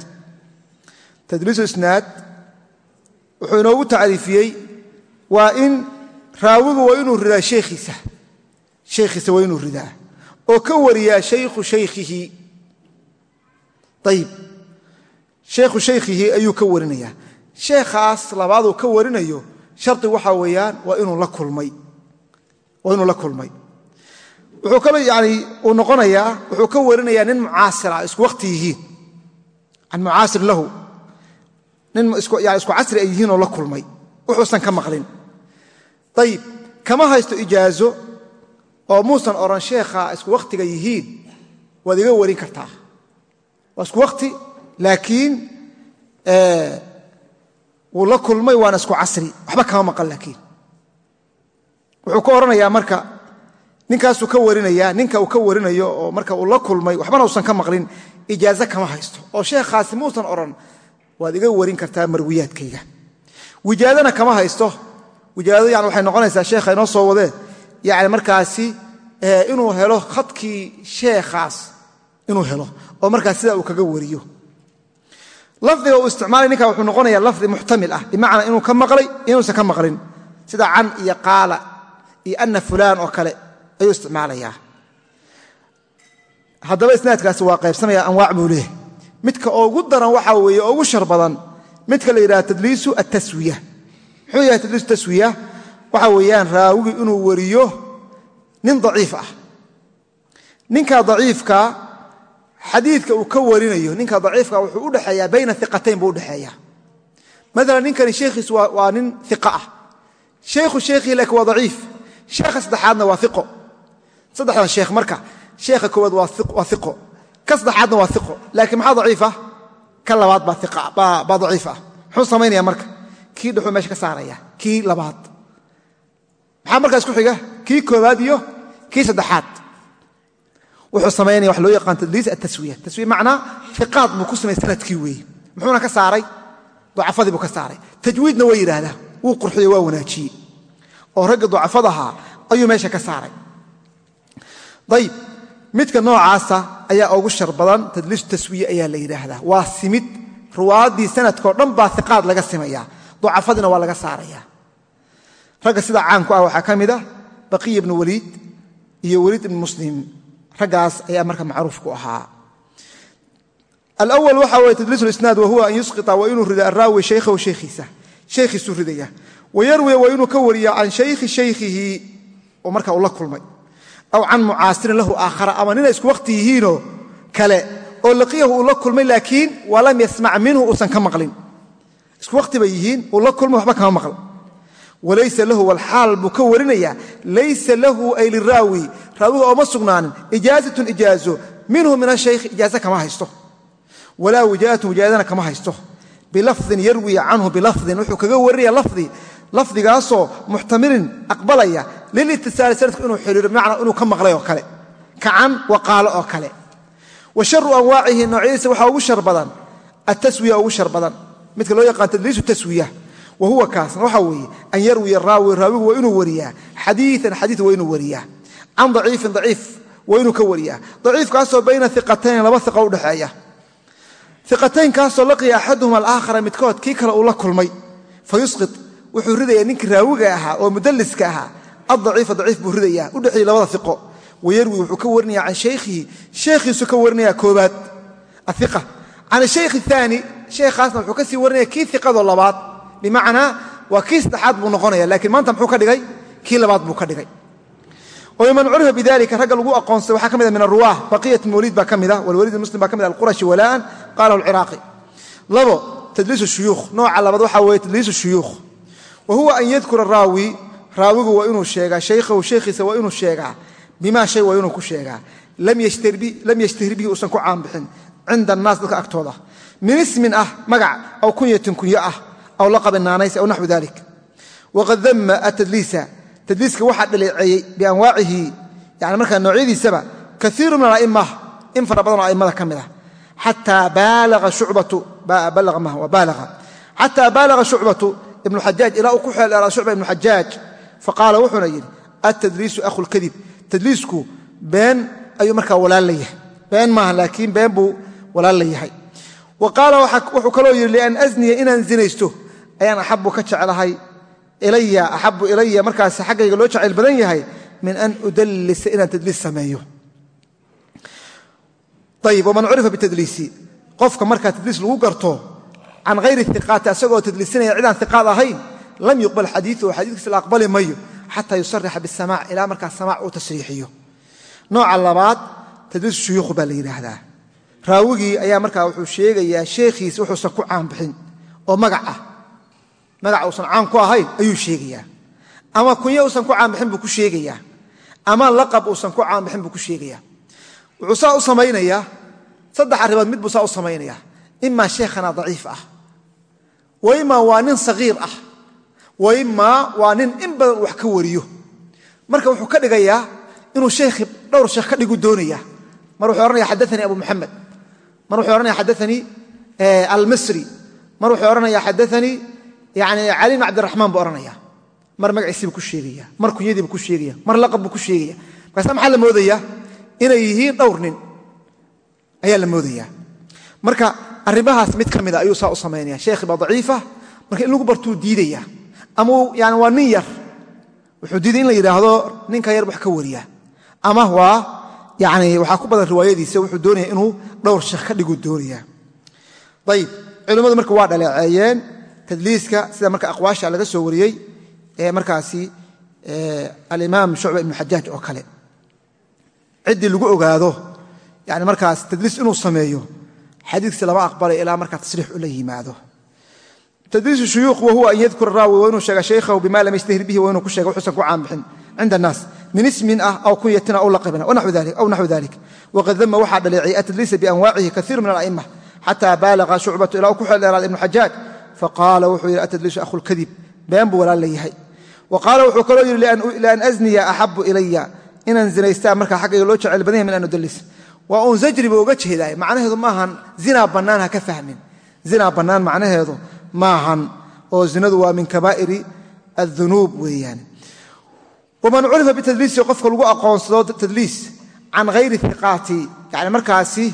tadliisu isnaad wuxuu inoogu tacriifiyey waa in raawigu waa inuu ridaa sheekhiisa sheekhiisa waa inuu ridaa. Oo ka wariyaa shaykhu shaykhihi ayib shaykhu shaykhihi ayuu ka warinayaa. Sheekhaas labaaduu ka warinayo shardi waxaa weeyaan waa inuu la kulmay. Wuxuu kale yani uu noqonayaa wuxuu ka warinayaa nin mucaasira isku wakhti yihiin. Can mucaasir lahu. Nin yani isku casri ay yihiin oo la kulmay. Wuxuusan ka maqlin ayib kama haysto ijaazo oo muusan odhan sheekha isku wakhtiga yihiin waad iga warin kartaa. Waa isku wakhti laakiin wuu la kulmay waana isku casri. Waxba kama maqan laakiin. Wuxuu ka odhanayaa marka ninkaasuu ka warinaya ninka uu ka warinayo oo marka uu la kulmay waxbana uusan ka maqlin ijaazo kama haysto. Oo sheekhaasi muusan odhan waad iga warin kartaa marwiyaadkayga. Wijaadana kama haysto wijaado yani waxay noqonaysaa sheekha inoo soo wadee. Yani markaasi inuu helo khadkii sheekhaas inuu helo oo markaas sidaa uu kaga wariyo. Lafdiga uu isticmaalay ninka wuxuu noqonayaa lafdi muxtamil ah bimacnaa inuu ka maqlay inuusan ka maqlin. Sida can iyo qaala iyo ana fulaan oo kale ayuu isticmaalayaa. Haddaba isnaadkaasi waa qaybsamaya anwaac buu leeyahy midka ugu daran waxaa weeye ugu shar badan midka la yidhaha tadliisu ataswiya muxuu yahay tadliisu taswiya? Waxa weeyaan raawigi inuu wariyo nin daciif ah. Ninka daciifka xadiidka uu ka warinayo ninka daciifka wuxuu u dhexeeyaa bayna iqatayn buu udhexeeya maalan ninkani sheekhiisu waa nin iqa ah. Sheekhu sheekhii laakiin waa daciif. Sheekha saddexaadna waa iqo saddexdan sheekh marka sheekha koowaad waa iqo ka saddexaadna waa iqo laakiin maxaa daciif ah? Ka labaad baa daciif ah. Muxuu samaynaya marka kii dhexuu meesha ka saaraya kii labaad. Maxaa markaa isku xiga? Kii koowaad iyo kii saddexaad. Wuxuu samaynaya wax loo yaqaan tadliis ataswiya taswiya macnaa iqaad buu ku samay sannadkii weeye muxuuna ka saaray? Ducafadii buu ka saaray. Tajwiidna way yidhaahdaa. Wuu qurxiye waa wanaajiyey. Oo ragga ducafadahaa ayuu meesha ka saaray. Ayib midka noocaasa ayaa ugu shar badan tadliisu taswiye ayaa la yidhaahdaa. Waa simid. Ruwaaddii sanadkao dhan baa iqaad laga simaya ducafadiina waa laga saaraya. Ragga sidaa caanku ah waxaa ka mid ah baqiya ibnu waliid iyo weliid ibnu muslim. Raggaas ayaa marka macruuf ku ahaa. Alawal waxa weye tadliis lisnaad wahuwa an yusqita waa inuu rida araawi shaykhahu shaykhiisa. Shaykhiisuu ridaya wayarwiya waa inuu ka wariya can shaykhi shaykhihi oo marka uu la kulmay. Aw can mucaasirin lahu aakhara ama nina isku waqti yihiinoo isku waqti bay yihiin uu la kulmay waxba kama maql walaysa lahu walxaal buu ka warinaya laysa lahu ay liraawi raawiga ooma sugnaanin ijaazatun ijaazo minhu min ashaykh ijaaze kama haysto. Walaa wijaatun wijaadana kama haysto. Bilafdin yarwi canhu bilafdin wuxuu kaga warinaya lafdi lafdigaasoo muxtamilin aqbalaya lilitisaali sanadku inuu xiriiro bimacnaa inuu ka maqlay oo kale. Kacan waqaalo oo kale. Wa sharu anwaacihi noocyadiisa waxaa ugu shar badan ataswiya ugu shar midka loo yaqaan tadliisu taswiya wa huwa kaasna waxaa weeye an yarwiya raawi raawigu waa inuu wariyaa xadiian xadiid waa inuu wariyaa can daciifin daciif waa inuu ka wariyaa. Daciifkaasoo bayna iqatayn laba iqa udhexeeya iqataynkaasoo laqiya axaduhum alaakhara midkood kii kale uu la kulmay. Fa yusqit wuxuu ridayaa ninkii raawiga ahaa oo mudalliska ahaa. Addaciifa daciif buu ridayaa u dhexeeyey labada iqo wayarwi wuxuu ka warinaya can shaykhihi sheekhiisu ka warinaya koobaad aiqa can shaykh aani sheekhaasna wuxuu ka sii warinaya kii iqadoo labaad. Bimacnaa waa kii saddexaad buu noqonaya laakiin maanta muxuu ka dhigay? Kii labaad buu ka dhigay. Man curifa bidalika ragga lagu aqoonsaday waxaa ka mida min aruwaah baqiyat mawliid baa ka mida walwaliid muslim baa ka mid alqurashi walaan qalahu alciraaqi. Labo tadliis shuyuukh nooca labaad waxaa weeye tadliis shuyuukh. Wa huwa an yadkura raawi raawigu waa inuu sheegaa shaykhahu shaykhiisa waa inuu sheegaa bimaa shay waa inuu ku sheegaa. Lam yashtahir bihi min ismin ah magac aw kunyatin kunyo ah aw laqabin naanays aw naxwi dalik. Waqad dama atadliisa tadliiska waxaa dhaleeceeyey bianwaacihi yani markaa noocyadiisaba kaiiru min ala'ima in fara badanoo a'immada ka mid ah. Xataa baalaga shucbatu ibnu xajaaj ilaa uu ku xeeldheeraa shucba ibnu xajaaj faqaala wuxuuna yidhi atadliisu akhu lkadib tadliisku been ayuu markaa walaal la yahay. Been maaha laakiin been buu walaal la yahay wa qaala wuxuu kaloo yidhi lian asniya inaan zinaysto ayaan axabu ka jeclahay ilaya axabu ilaya markaas xaggayga loo jacayl badan yahay min an udallisa inaan tadliis sameeyo. Ayib waman curifa bitadliisi qofka markaa tadliis lagu garto can hayri iqaati asagoo tadliisinaya cidaan iqaad ahayn lam yuqbal xadiiuhu xadiikiisa la aqbali mayo xataa yusarixa bisamac ilaa markaa samac uu tasriixiyo nooca labaad tadliis shuyuukhu baa raawigii ayaa markaa wuxuu sheegayaa sheekhiisa wuxuusan ku caanbixin oo magac ah. Magac uusan caan ku ahayn ayuu sheegayaa. Ama kunyo uusan ku caanbixin buu ku sheegayaa. Ama laqab uusan ku caanbixin buu ku sheegayaa. Wuxuu saa u samaynayaa saddex arrimood mid buu saa u samaynayaa. Imaa sheekhana daciif ah. Wa imaa waa nin sagiir ah. Wa imaa waa nin in badan wax ka wariyo. Marka wuxuu ka dhigayaa inuu sheekhi dhowr sheekh ka dhigu doonayaa. Mar wuxuu ohanaya xadaanii abu muxamed mar wuxuu ohanaya xadaanii almisri. Mar wuxuu ohanaya xadaanii yani cali bn cabdiraxmaan buu ohanaya mar magaciisiibuu ku sheegaya mar kunyadiibuu ku sheegaya mar laqab buu ku sheegaya markaasa maxaa la moodayaa inay moodaya. Marka arrimahaas mid ka mida ayuu saa u samaynaya sheekhi baa daciifa marka in lagu bartuu diidaya ama yani waa yar wuxuu diiday in la yidhaahdo ninka yar wax ka wariya ama waa yani waxaa ku badan riwaayadiisa wuxuu doonaya inuu dhowr sheekh ka dhiguu doonaya. Ayib culimmadu marka waa dhaleeceeyeen tadliiska sida marka aqwaasha laga soo wariyey ee markaasi alimaam shucba ibnu xajaaj oo kale. Ciddii lagu ogaado yani markaas tadliis inuu sameeyo xadiikiisi lama aqbalay ilaa markaa tasriix ula yimaado. Tadliis shuyuuq wahuwa an raawi waa inuu sheega bima lam yashtahir bihi waa ku sheega wuxuusan ku caanbixin cinda annaas min ismin ah aw kunyatin aw laqabin aw naxwu dalik waqad dama waxaa dhaleeciyay atadliisa bianwaacihi kaiiru min ala'ima xataa baalaqa shucbatu ilaa u ku xeeldheeraada ibnu xajaaj faqaala wuxuu yidhi atadliisu akhulkadib been buu walaal leeyahay. Wa qaala wuxuu kaloo yidhi lian azniya axabu ilaya inaan zinaystaa markaa xaggayga loo jecel badan yahy min an udallis. Waa uun zajri buu uga jeedaay macnaheedu maahan zinaa bannaan ha ka fahmin. Zinaa bannaan macnaheedu maahan oo zinadu waa min kabaa'iri adunuub weeyaan waman curifa bitadliisi qofka lagu aqoonsado tadliis can hayri iqaati yani markaasi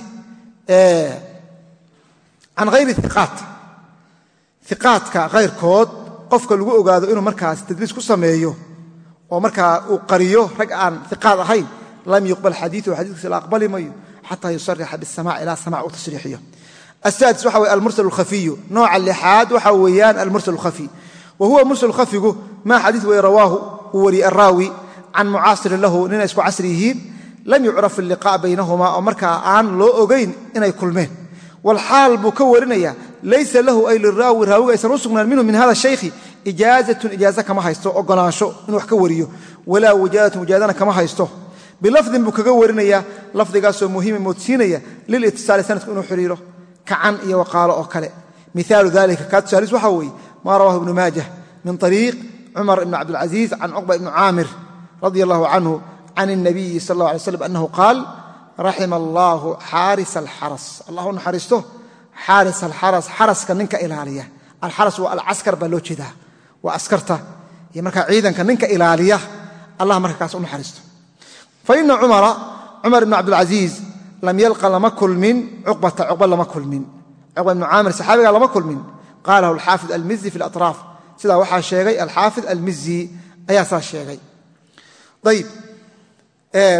can hayri iqaat iqaadka hayrkood qofka lagu ogaado inuu markaas tadliis ku sameeyo oo markaa uu qariyo rag aan iqaad ahayn lam yuqbal xadiiu xadiikiisa la aqbali mayo xataa yusarixa bisamac ilaa samac uu tasriixiyo. Asaadis waxa weye almursal alkhafiyu nooca lixaad waxa weeyaan almursal alkhafi. Wa huwa uu wariyey araawi can mucaasirin lahu ninay isku casri yihiin lam yucraf illiqaa baynahumaa oo markaa aan loo ogayn inay kulmeen. Walxaal buu ka warinaya laysa lahu ay liraawi raawiga aysan u sugnaan minhu min hada shaykhi ijaazatun ijaaza kama haysto ogolaansho inuu wax ka wariyo walaa wijaadatun wijaadana kama haysto. Bilafdin buu kaga warinaya lafdigaasoo muhiima moodsiinaya lilitisaali sanadku inuu xiriiro kacan iyo waqaalo oo kale. Miaalu dalika kaa tusaalis waxaa weeye maa rawahu ibnu maajah min ariiq cumar ibn cabdilcasiis can cuqba ibni caamir radi allahu canhu can الnabiyi sal اllah alay slam annahu qaal raxima allaahu xaaris alxaras allah u naxariisto xaaris alxaras xaraska ninka ilaaliya alxaras waa alcaskar baa loo jeedaa waa askarta iyo markaa ciidanka ninka ilaaliya allah marka kaas u naxariisto faina cumara cumar ibn cabdilcasiis lam yalqa lama kulmin cuqbata cuqba lama kulmin cuqba ibnu caamir saxaabigaa lama kulmin qaalahu alxaafid almizi fi alatraaf sidaa waxaa sheegay alxaafid almizi ayaa saa sheegay. Ayib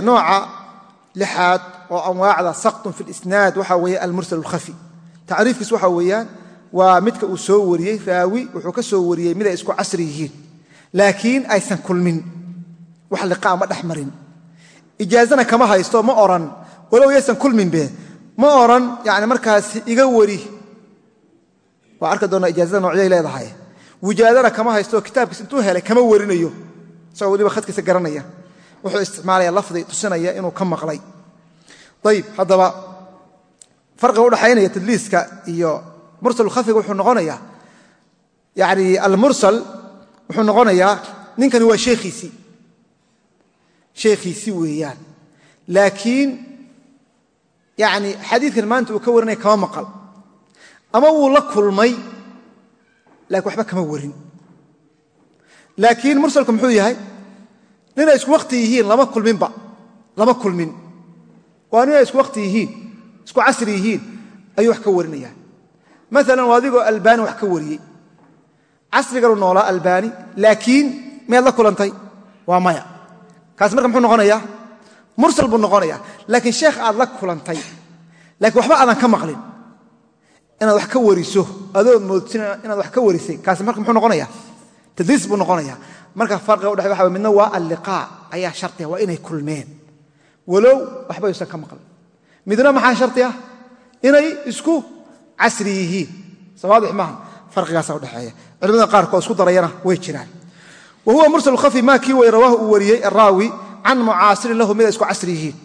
nooca lixaad oo anwaacda saktun fi lisnaad waxaa weeye almursal alkhafi. Tacriifkiis waxaa weeyaan waa midka uu soo wariyey raawi wuxuu ka soo wariyey mid ay isku casri yihiin laakiin aysan kulmin wax liqaa ma dhex marin. Ijaazana kama haysto ma oran walow yaysan kulminbe ma oran yani markaas iga wari. Waa arki doonnaa ijaazada noocyaday leedahay wijaadana kama haysto kitaabkiis intuu helay kama warinayo. Isagoo weliba khadkiisa garanaya. Wuxuu isticmaalaya lafdi tusinaya inuu ka maqlay. Ayib haddaba farqiga udhaxaynaya tadliiska iyo mursal khafiga wuxuu noqonayaa yani almursal wuxuu noqonayaa ninkani waa sheekhiisii sheekhiisii weeyaan. Laakiin yani xadiidkan maanta uu ka warinaya kama maqal. Ama wuu la kulmay laakiin waxba kama warin. Laakiin mursalku muxuu yahay ninay isku wakti yihiin lama kulminba lama kulmin. Waa ninay isku wakti yihiin isku casri yihiin ayuu wax ka warinaya maalan waa adigoo albaani wax ka wariyey. Casrigalu noolaa albaani laakiin miyaad la kulantay. Waa maya. Kaas marka muxuu noqonayaa? Mursal buu noqonaya laakiin sheekh aad la kulantay. Laakiin waxba aadan ka maqlin inaad wax ka wariso adood moodsin inaad wax ka warisay. Kaasi marka muxuu noqonaya tadliis buu noqonaya marka farqiga udhexe waxa midna waa alliqaa ayaa shardiga waa inay kulmeen. Walow waxba yuusan ka maqlin midna maxaa shardi ah? Inay isku casri yihiin. Sawaadix maaha farqigaasa udhexeeya culimada qaarkood isku darayana way jiraan. Wa huwa mursal khafi maa kii way rawaahu uu wariyey araawi can lahu miday isku casri yihiin.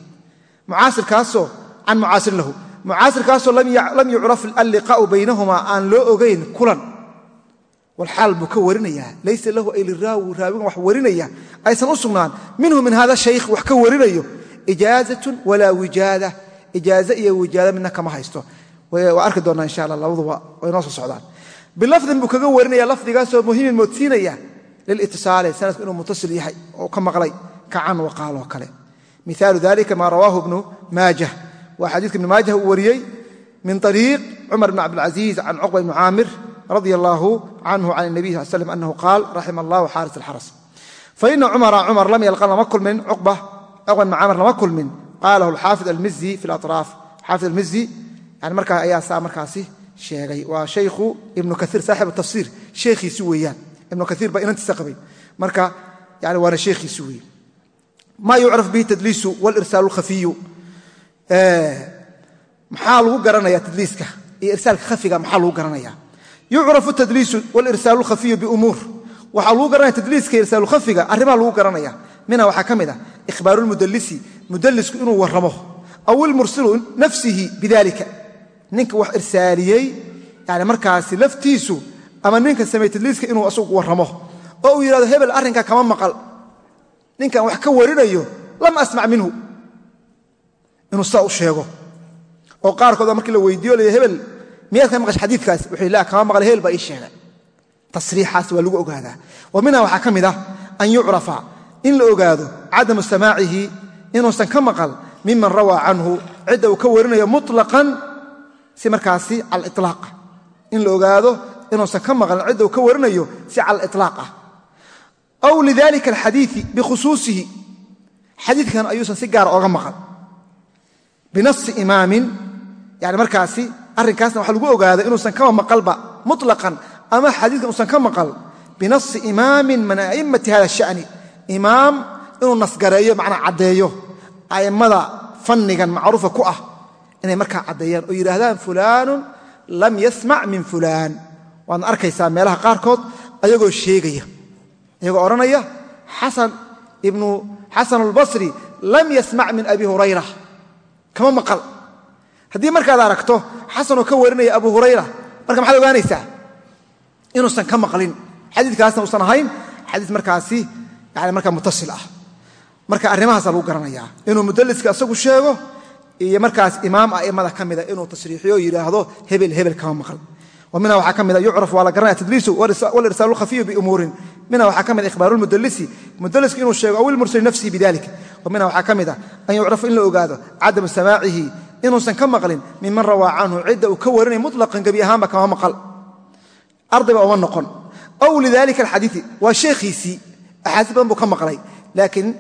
Mucaasirkaasoo can mucaasirin lahu mucaasirkaasoo lam yucraf alliqaa'u baynahumaa aan loo ogayn kulan. Walxaal buu ka warinayaa. Laysa lahu ay liraawi raawigan wax warinaya. Aysan u sugnaan. Minhu min hada shaykh wax ka warinayo. Ijaazatun walaa wijaada. Ijaaze iyo wijaada midna kama haysto. Waa arki doonnaa insha alla labaduba way noo soo socdaan. Bilafdin buu kaga warinaya lafdigaasoo muhimin moodsiinaya lilitisaali sanadku inuu mutasil yahay oo ka maqlay kacan waqaaloo kale. Miaalu dalika maa rawaahu ibnu maajah waa xadiidka ibnu maajah uu wariyey min ariiq cumar bn cabdilcaziiz can cuqba ibni caamir radia allaahu canhu can nabiy sal slm anahu qaal raxima allahu xaaris alxaras. Faina cumara cumar lam yalqa lama kulmin. Cuqba cuqba ibni caamir lama kulmin. Qaalahu alxaafid almizi fi alatraaf. Xaafid almizi yani markaa ayaa saa markaasi sheegay. Waa shaykhu ibnu kaiir saaxibu tafsiir sheekhiisi weeyaan. Ibnu kaiir baa inantiisa qabay. Marka yani waana sheekhiisi weeye maa yucraf bihi tadliisu walirsaalu lkhafiyu maxaa lagu garanaya tadliiska? Iyo irsaalka khafiga maxaa lagu garanaya yucrafu tadliisu walirsaalu lkhafiyu biumuur waxaa lagu garanaya tadliiska iyo irsaalu khafiga arrimaha lagu garanaya minha waxaa ka mid ah ikhbaaru lmudalisi mudalisku inuu warramo. Aw ilmursilu nafsihi bidalika ninka wax irsaaliyey yani markaasi laftiisu ama ninka samey tadliiska inuu asagu warramo. Oo uu yidhahdo hebel arrinka kama maqal. Ninkan wax ka warinayo lam asmac minhu inuu sidaa u sheego oo qaarkooda markii la weydiiyo lay hebel miyaad ka maqash xadiikaas wuxuu la kama maqla hebel baa ii sheegay tasriixaas waa lagu ogaadaa wa minha waxaa ka mid ah an yucrafa in la ogaado cadamu samaacihi inuusan ka maqal miman rawaa canhu cidda uu ka warinayo muطlaqan si markaasi cala iطlaaq in la ogaado inuusan ka maqlin cidda uu ka warinayo si cala iطlaaq ah aw lidalika alxadiii bikhusuusihi xadiidkan ayuusan si gaara oga maqal binasi imaamin yani markaasi arrinkaasna waxaa lagu ogaada inuusan kama maqalba muطlaqan ama xadiidkan uusan ka maqal. Binasi imaamin min a'immati hada sha'ni. Imaam inuu nasgareeyo macnaa caddeeyo a'immada fannigan macruufa ku ah inay markaa caddeeyaan oo yidhaahdaan fulaanun lam yasmac min fulaan. Waadna arkaysaa meelaha qaarkood ayagoo sheegaya iyagoo odhanaya xasan ibnu xasan albasri lam yasmac min abi hurayra kama maqal. Haddii markaad aragto xasanoo ka warinaya abu hurayra marka maxaad ogaanaysaa? Inuusan ka maqlin. Xadiikaasna uusan ahayn. Xadii markaasi yani markaa mutasil ah. Marka arrimahaasa lagu garanaya inuu mudaliska isagu sheego iyo markaas imaam a'immada ka mida inuu tasriixiyo yidhaahdo hebel hebel kama maqal. Minha waxaa ka mida yucraf waa la garanaya tadliisu walirsaalu lkhafiyu biumuurin minha waxaa ka mida ikhbaaru lmudalisi mudalisku inuu sheego aw ilmursali nafsihi bidalik minha waxaa ka mida an yucrafa in la ogaado cadamu samaacihi inuusan ka maqlin miman rawaa canhu cidda uu ka warinaya muطlaqan gebi ahaanba kama maqal. Ardayba uma noqon. Aw lidalika alxadiii waa sheekhiisii. Axaadiis badan buu ka maqlay. Laakiin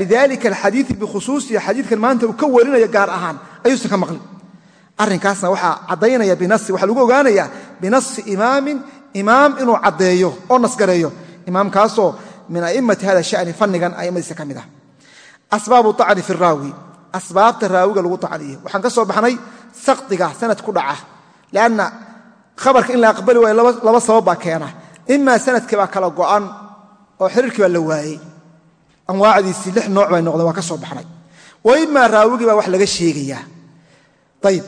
lidalika alxadiii bikhusuusihi xadiidkan maanta uu ka warinayo gaar ahaan ayuusan ka maqlin. Arrinkaasna waxaa caddaynaya binasi waxaa lagu ogaanaya binasi imaamin imaam inuu caddeeyo oo nasgareeyo. Imaamkaasoo min a'immati hada shani fannigan a'immadiisa mid ah asbaabu acni fi raawi. Asbaabta raawiga lagu acniyo waxaan ka soo baxnay sakdiga sanad ku dhaca. Lanna khabarka in la aqbali waayo laba sabab baa keena. Imaa sannadkii baa kala go'an oo xiriirkii baa la waayey. Anwaacdiisii lix nooc bay noqdeen waa ka soo baxnay. Wa imaa raawigii baa wax laga sheegayaa ayib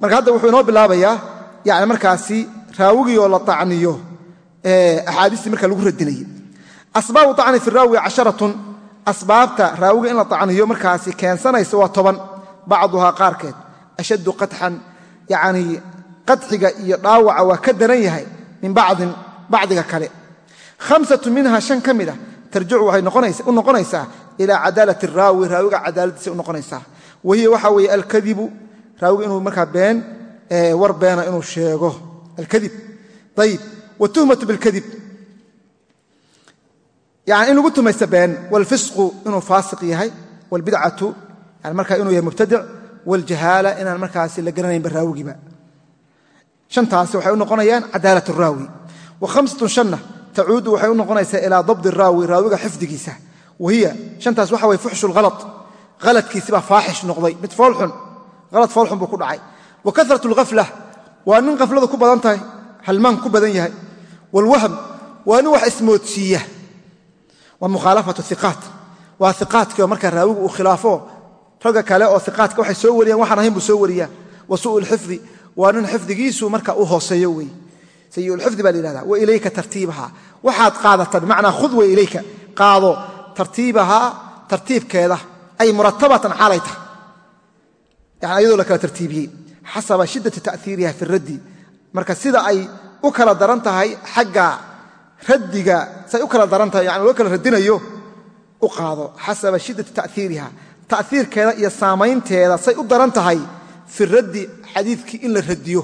marka hadda wuxuu inoo bilaabayaa yani markaasi raawigii oo la acniyo asbaabta raawiga in la acniyo markaasi keensanaysa waa toban bacduhaa qaarkeed ashaddu qaxan yani qadxiga iyo dhaawaca waa ka daran yahay min bacdin bacdiga kale. Hamsatu minha shan ka mid a tarjicu waxay u noqonaysaa ilaa cadaalati raawi raawiga cadaaladiisa u noqonaysaa. Wahiya waxaa weeye alkadibu raawiga inuu markaa been war beena inuu sheego. Alkadib. Ayib watuhmatu bilkadib yani in lagu tumaysta been waalfisqu inuu faasiq yahay waalbidcatu yani markaa inuu yahay mubtadic waaljahaala inaan markaasi la garanaynba raawigiiba shantaasi waxay u noqonayaan cadaalat raawi. Wa hamsatun shanna tacuudu waxay u noqonaysaa ilaa dabdi raawi raawiga xifdigiisa. Wahiya shantaas waxa way fuxshu lhala haladkiisibaa faaxish noqday mid foolxun. Halad foolxun buu ku dhacay. Wa karat lghafla waa nin khafladu ku badan tahay halmaan ku badan yahay. Waalwahm waa nin wax ismoodsiiya wa mukhaalafatu iqaat waa iqaadkii oo markaa raawigu uu khilaafo ragga kale oo iqaadka waxay soo wariyaan waxaan ahayn buu soo wariyaa wa su'u lxifdi waa nin xifdigiisu marka u hooseeyo wey. Sayulxifdi baa la yihahda wa ilayka tartiibaha. Waxaad qaadata bimacnaa khud wa ilayka. Qaado tartiibahaa tartiibkeeda ay muratabatan xaalay tahay. Ayadoo la kala tartiibiyey. Xasaba shiddati ta'hiiriha fi raddi marka sida ay u kala daran tahay xagga raddiga say u kala daran tahay yani loo kala radinayo u qaado xasaba shiddati ta'hiiriha ta'hiirkeeda iyo saamaynteeda say u daran tahay fi raddi xadiidkii in la radiyo.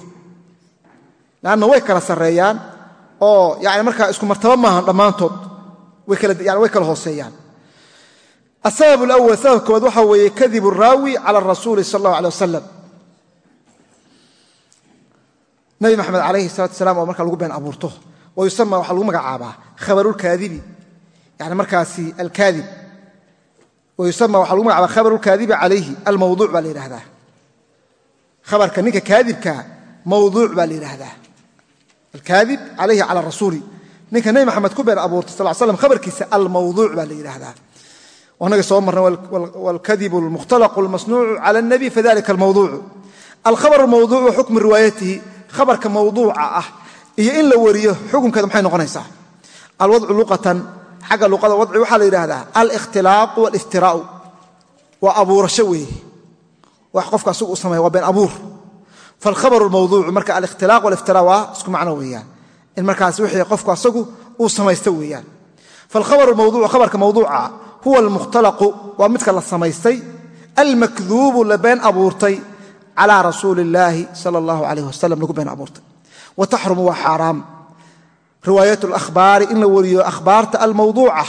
Lanna way kala sarreeyaan oo yani markaa isku martaba maahan dhammaantood way kala hooseeyaan. Asabab alawal sabab koowaad waxaa weeye kadibu raawi cala rasuuli sal allahu alay wasalam nabi maxamed calayhi salatu asalaam oo marka lagu been abuurto wa yusama waxaa lagu magacaabaa khabarulkaadibi yani markaasi alkaadib wa yusama waxaa lagu magacaabaa khabarulkaadibi calayhi almawduuc baa la yidhahdaa khabarka ninka kaadibkaa mawduuc baa la yidhaahdaa alkaadib calayhi cala rasuuli ninka nebi maxamed ku been abuurtay sal slam khabarkiisa almawduuc baa la yidhaahdaa naga soo marna wاlkadib اlmukhtalaq اlmasnuucu calى الnabi fadalika almawduucu alkhabr mawduucu xukmu riwaayatihi khabarka mawduuca ah iyo in la wariyo xukunkeeda maxay noqonaysaa? Alwadcu luqatan xagga luqada wadci waxaa la yidhaahdaa alikhtilaaqu wاliftiraau waa abuurasho weeye wax qofka asagu u sameya waa been abuur. Falkhabr mawduucu marka alikhtilaq waliftira waa isku macno weeyaan. In markaas wixii qofku asagu uu samaysto weeyaan. Falkhabr mawduucu khabarka mawduuca. Huwa almukhtalaqu waa midka la samaystay. Almakduubu la been abuurtay. Calaa rasuuli illaahi sala allahu calayh wasalam lagu been abuurtay wa taxrumu waa xaaraam riwaayat alakhbaari in la wariyo akhbaarta almawduuca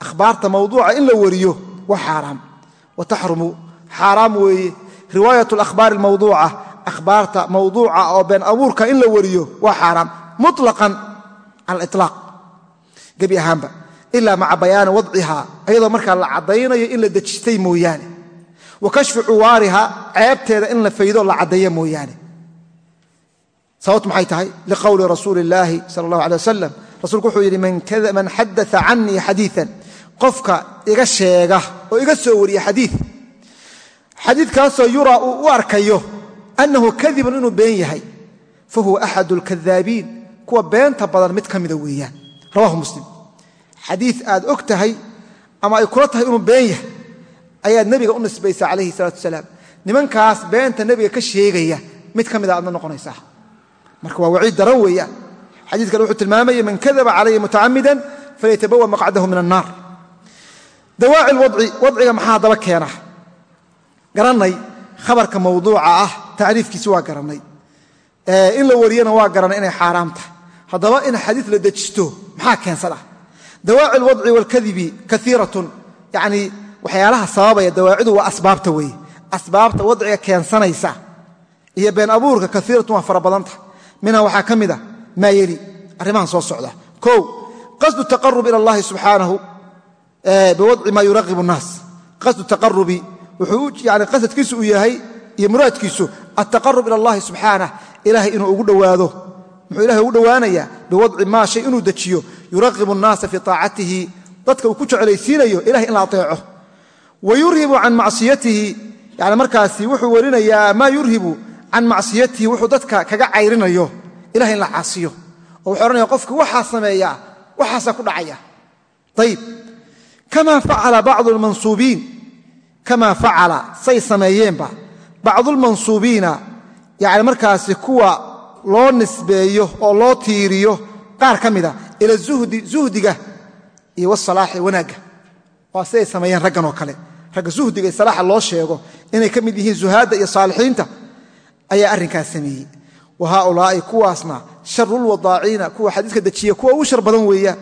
akhbaarta mawduuca in la wariyo waa xaaraam wa taxrumu xaaraam weeye. Riwaayat alakhbaari almawduuca akhbaarta mawduuca oo been abuurka in la wariyo waa xaaraam muطlaqan cala aliطlaaq gebi ahaanba ilaa maca bayaani wadciha ayadoo markaa la caddaynayo in la dejistay mooyaane. Wa cuwaariha ceebteeda in la faydo la caddeeya mooyaane sababt maxay tahay? Liqowli rasuuli illaahi sala allahu alay wasalam rasuulku wuxuu yidhi man xadaa canii xadiian qofka iga sheega oo iga soo wariya xadii xadiidkaasoo yuraa uu u arkayo annahu kadibun inuu been yahay fa huwa axadu alkadaabiin kuwa beenta badan mid ka mida weeyaan. Rawahu muslim. Xadii aad og tahay ama ay kula tahay inuu been yahay ayaad nebiga u nisbaysaa calayhi salaatu wasalaam nimankaas beenta nebiga ka sheegaya mid ka mida aadna noqonaysaa marka waa waciid daran weeyaan. Xadiikan wuxuu tilmaamaya man kadaba calaya mutacamidan falyatabawa maqcadahu min annaar. Dawaaci lwadci wadciga maxaa daba keena? Garannay khabarka mawduuca ah tacriifkiisi waa garannay. In la wariyana waa garannay inay xaaraam tahay haddaba in xadiis la dejisto maxaa keensada dawaaci lwadci waalkadibi kaiiratun yacnii waxyaalaha sababaya dawaacidu waa asbaabta weeye. Asbaabta wadciga keensanaysa iyo been abuurka kaiiratun waa fara badanta minha waxaa ka mida maa yeli arrimahan soo socda. Kow qasdu taqarub ila allahi subxaanahu biwadci maa yuraqibu nnaas. Qasdu taqarubi wuxuu yani qasadkiisu uu yahay iyo muraadkiisu altaqarub ila allahi subxaanah ilahay inuu ugu dhowaado. Muxuu ilahay ugu dhowaanayaa biwadci maa shay inuu dejiyo. Yuraqibu nnaasa fii taacatihi. Dadka uu ku jeclaysiinayo ilahay in la ateeco. Wa yurhibu can macsiyatihi. Yani markaasi can macsiyatihi wuxuu dadka kaga cayrinayo ilahay in la caasiyo. Oo wuxuu odhanaya qofka waxaa sameeyaa waxaasaa ku dhacaya. Ayib kama facala bacdu lmansuubiin kama facala say sameeyeenba. Bacdulmansuubiina yani markaasi kuwa loo nisbeeyo oo loo tiiriyo qaar ka mida ila zuhdiga iyo wasalaaxi wanaagga waa siday sameeyeen raggan oo kale. Ragga zuhdiga iyo salaaxa loo sheego inay ka mid yihiin zuhaadda iyo saalixiinta ayaa arrinkaas sameeyey. Wa haaulaa'i kuwaasna sharulwadaaciina kuwa xadiiska dejiya kuwa ugu shar badan weeyaan.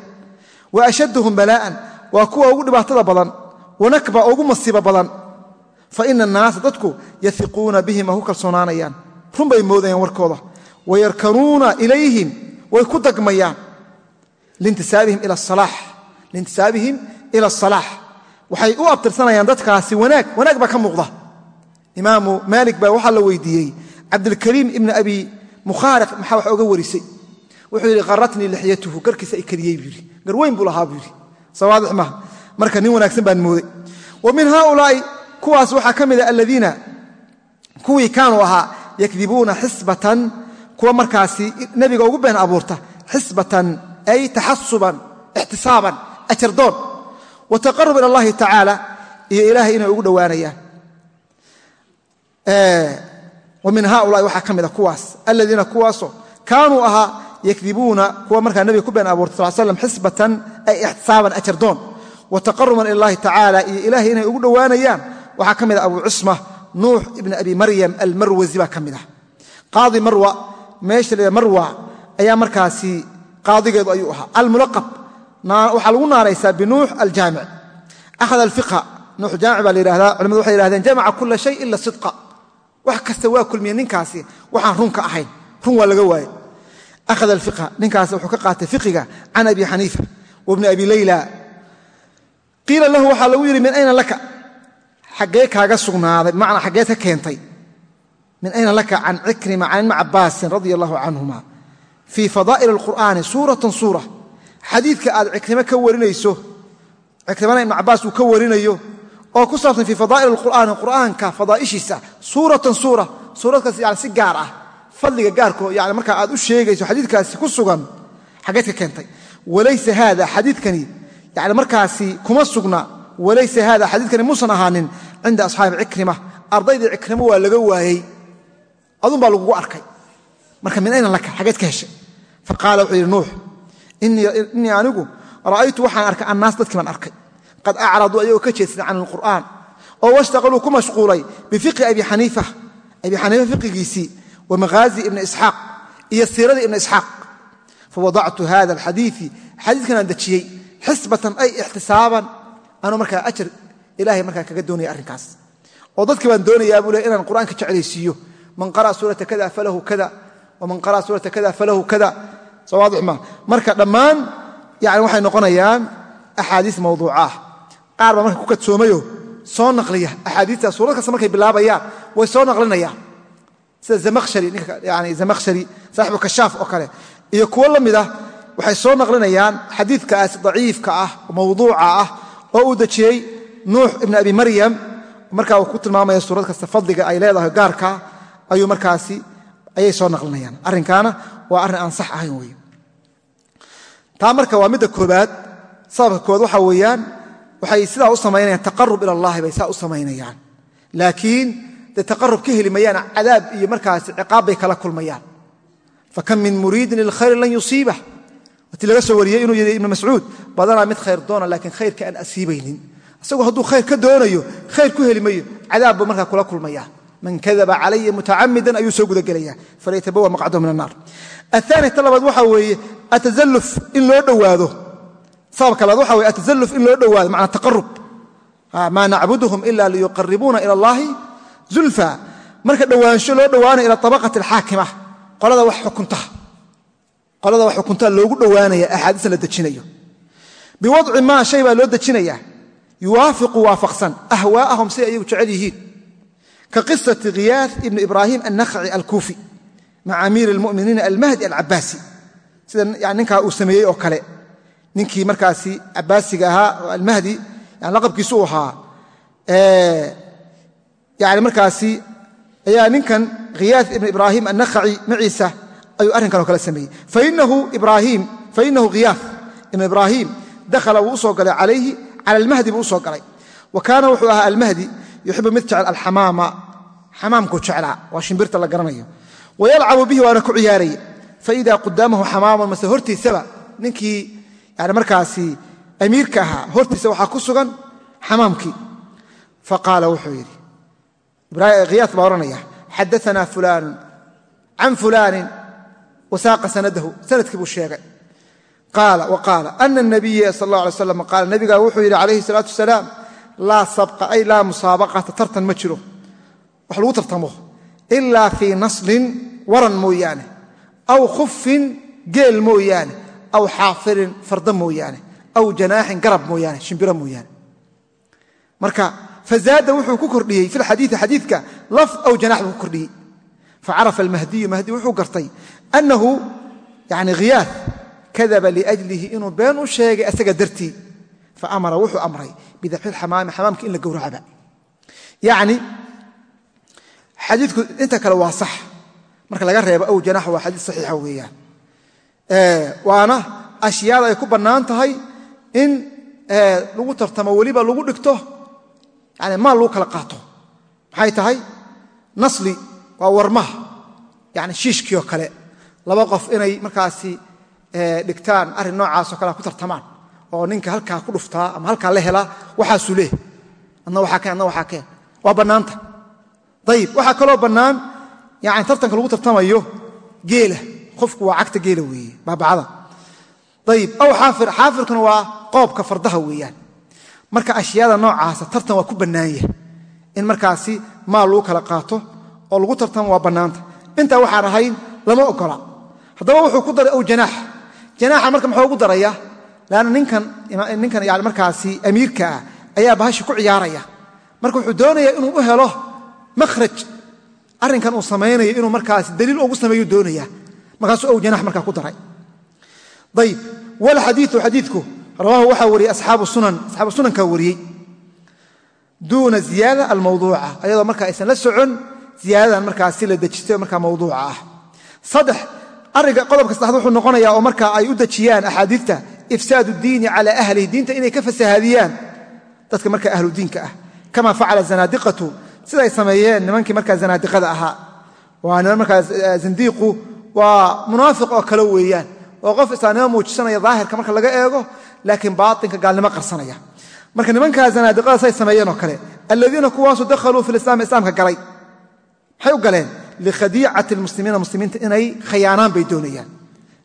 Wa ashadduhum balaa'an waa kuwa ugu dhibaatada badan wanakba ugu masiibo badan. Fa ina annaasa dadku yahiquuna bihim waa ku kalsoonaanayaan. Run bay moodayaan warkooda. Wayarkanuuna ilayhim way ku dagmayaan. Liintisaabihim ila asalaax waxay u abtirsanayaan dadkaasi wanaag wanaag baa ka muuqda. Imaamu maalik baa waxaa la weydiiyey cabdilkariim ibni abi mukhaariq maxaa wax oga warisay? Wuxuu yidhi qaratnii lixyatuhu. Garkiisa ay kariyey buu yidhi. Gar weyn buu lahaa buu yidhi. Sawaadix maaha marka nin wanaagsan baan mooday. Wa min haaulaa'i kuwaas waxaa ka mida aladiina kuwii kaanuu ahaa yakdibuuna xisbatan kuwa markaasi nebiga ugu been abuurta xisbatan ay taxasuban ixtisaaban ajardoon wa taqarub ila allahi tacaala iyo ilaahay inay ugu dhowaanayaan. Wa min haaulaai waxaa ka mida kuwaas aladiina kuwaasoo kaanuu ahaa yakdibuuna kuwa markaa nebiga ku been abuurta sal slam xisbatan ay ixtisaaban ajardoon wa taqaruban ila allahi tacaala iyo ilaahay inay ugu dhowaanayaan waxaa ka mida abu cisma nuux ibni abi maryam almarwasi baa ka mid ah. Qaadi marwa meesha la marwa ayaa markaasi qaadigeedu ayuu ahaa. Almulaqab waxaa lagu naanaysaa binuux aljaamic. Ahad alfiqha nuux jaamic baa la yidhahdaa culimadu waxay wax kasta waa kulmiye ninkaasi waxaan runka ahayn. Run waa laga waaye akhada alfiqha ninkaas wuxuu ka qaatay fiqiga can abi xaniifa wabni abi layla. Qiila lahu waxaa lagu yidhi min ayna laka? Xaggee kaaga sugnaaday bimacnaa xaggeed ka keentay. Min ayna laka? Can cikrima can ibni cabaasin radia allahu canhuma fii fadaa'il alqur'aani suuratan suura. Xadiidka aad cikrimo ka warinayso cikrimana ibnu cabaas uu ka warinayo oo ku saabsan fii fadaa'il alqur'aani qur'aanka fadaa'ishiisa suuratan suura suuradkaas yani si gaar ah fadliga gaarko yani markaa aad u sheegayso xadiidkaasi ku sugan xaggeed keentay walaysa haada xadiidkani yani markaasi kuma sugna walaysa haada xadiidkani muusan ahaanin cinda asxaabi cikrima ardaydii cikrimo waa laga waayey. Adun baa lagugu arkay. Marka min ayna laka? Ka heshay faqaala wuxuu yidhi nuux innii anigu ra'aytu waxaan arkay annaas dadkii baan arkay qad acraduu ayagoo ka jeedsaday can alqur'aan oo washtaqaluu ku mashquulay bifiqhi abi xaniifa abi xaniifa fiqigiisii wa maghaazi ibni isxaaq iyo siiradii ibni isxaaq fawadactu hada alxadiii xadiidkan aan dejiyey xisbatan ay ixtisaaban anuu markaa ajar ilahay markaa kaga doonaya arrinkaas oo dadkii baan doonayaa buu le inaan qur'aanka jeclaysiiyo man qara'a suurata kada falahu kada waman qara'a suurata kada falahu kada soo waadix ma marka dhammaan yani qaar baa marka ku kadsoomayo soo naqliya axaadiistaas suurad kasta markay bilaabayaan way soo naqlinayaan. Sida zamakhshari saaxibu kashaaf oo kale. Iyo kuwo la mid ah waxay soo naqlinayaan xadiidkaas daciifka ah mawduuca ah oo uu dejiyey nuux ibn abi maryam. Markaa uu ku tilmaamaya suurad kasta fadliga ay leedahay gaarka ayuu markaasi ayay soo naqlinayaan. Arrinkaana waa arrin aan sax ahayn wey taa marka waa midda koobaad sababka koobaad waxaa weeyaan waxay sidaa u samaynayaan taqarub ila allahi bay saa u samaynayaan. Laakiin dee taqarub ka heli mayaan cadaab iyo markaasi ciqaab bay kala kulmayaan. Fakam min muriidin lilkhayri lan yusiibah? Watii laga soo wariyey inuu yidhi ibnu mascuud badanaa mid khayr doona laakiin khayrka aan asiibaynin. Isagoo hadduu khayr ka doonayo khayr ku heli mayo cadaab buu markaa kula kulmaya man kadaba calaya mutacamidan ayuu soo gudagelaya falaytabawa maqcadahu min annaar aani ta labaad weeye atazalluf in loo dhowaado sababka labaad waxa weye atazalluf in loo dhowaado macnaa taqarub maa nacbuduhum ila liyuqaribuuna ila allahi zulfa. Marka dhowaansho loo dhowaanayo ila abaqati alxaakima qolada wax xukunta. Qolada wax xukunta loogu dhowaanaya axaadiista la dejinayo. Biwadci maa shay baa loo dejinaya. Yuwaafiqu waafaqsan ahwaa'ahum siday ayagu jecel yihiin. Ka qisati khiyaar ibni ibraahim annakhaci alkuufi maca amiiri almuminiina almahdi alcabaasi sida ninkaa uu sameeyey oo kale ninkii markaasi cabaasiga ahaa oo almahdi laqabkiisu u ahaa yani markaasi ayaa ninkan khiyaar ibni ibraahim annakhaci maciisa ayuu arrinkan oo kale sameeyey. Fainahu khiyaar ibn ibraahim dakhala wuu u galay calayhi cala almahdi buu u galay. Wa kaana wuxuu ahaa almahdi yuxibu mid jecel alxamaama xamaamkuu jeclaa waa shimbirta la garanayo. Wayalcabu bihi waana ku ciyaaraya faida qudaamahu xamaamun mase hortiisaba ninkii yani markaasi amiirka ahaa hortiisa waxaa ku sugan xamaamkii. Faqaala wuxuu yidhi khiyaas baa odhanaya xadaana fulaanu can fulaanin wasaaqa sanadahu. Sanadkii buu sheegay. Qaala ana nabiya sal allah alay slam qaala nabigaa wuxuu yidhi calayhi salaatu wasalaam laa sabqa ay laa musaabaqata tartan ma jiro. Wax lagu tartamo. Ilaa fii naslin waran mooyaane aw khufin geel mooyaane aw xaafirin farda mooyaane aw janaaxin garab mooyaane shimbiro mooyaane marka fazaada wuxuu ku kordhiyey fi lxadiii xadiidka laf aw janax buu ku kordhiyey facarafa almahdiyu mahdi wuxuu gartay annahu yani khiyaar kadaba liajlihi inuu been u sheegay asaga dartii faamara wuxuu amray bidabxi lxamaami xamaamka in la gowracaba yacni xadiidku inta kale waa sax marka laga reebo aw janax waana ashyaada ay ku bannaan tahay in lagu tartamo weliba lagu dhigto yani maal lagu kala qaato. Maxay tahay? Nasli waa warmaha yani shiishkii oo kale. Laba qof inay markaasi dhigtaan arrin noocaasoo kale ku tartamaan oo ninka halkaa ku dhuftaa ama halkaa la helaa waxaasuu leeh adna waxaa keen adna waxaa keen waa bannaanta. Ayib waxaa kaloo bannaan yani tartanka lagu tartamayo geela qofku waa cagta geela weeye baabacada. Ayib aw xaafir xaafirkuna waa qoobka fardaha weeyaan. Marka ashyaada noocaasa tartan waa ku bannaanya in markaasi maal lagu kala qaato oo lagu tartamo waa bannaanta. Intaa waxaan ahayn lama ogola. Haddaba wuxuu ku daray ow janaax. Janaaxa marka muxuu ugu daraya lanna ninkan yani markaasi amiirka ah ayaa bahashi ku ciyaaraya. Marka wuxuu doonaya inuu u helo makhraj. Arrinkan uu samaynayo inuu markaasi daliil ugu sameeyu doonaya markaasuu janax markaa ku daray. Ayb walxadiiu xadiidku rawaahu waxaa wariyey asxaabu sunan asxaabu sunankaa wariyey. Duuna ziyaada almawduuca ayadoo markaa aysan la socon ziyaadadan markaasi la dejistay oo markaa mawduuca ah. Saddex arrinka qodobka saddexaad wuxuu noqonayaa oo markaa ay u dejiyaan axaadiidta ifsaadu diini cala ahlihi diinta inay ka fasahaadiyaan. Dadka markaa ahlu diinka ah. Kama facala zanaadiqatu sida ay sameeyeen nimankii markaa zanaadiqada ahaa. Waa niman markaa zindiiqu waa munaafiq oo kale weeyaan oo qof islaamnimo muujisanaya daahirka marka laga eego laakiin baatinka gaalnimo qarsanaya. Marka nimankaa zanaadiqada say sameeyeen oo kale aladiina kuwaasu dakhaluu fi lislaam islaamka galay. Maxay u galeen likhadiicati lmuslimiina muslimiinta inay khayaanaan bay doonayaan.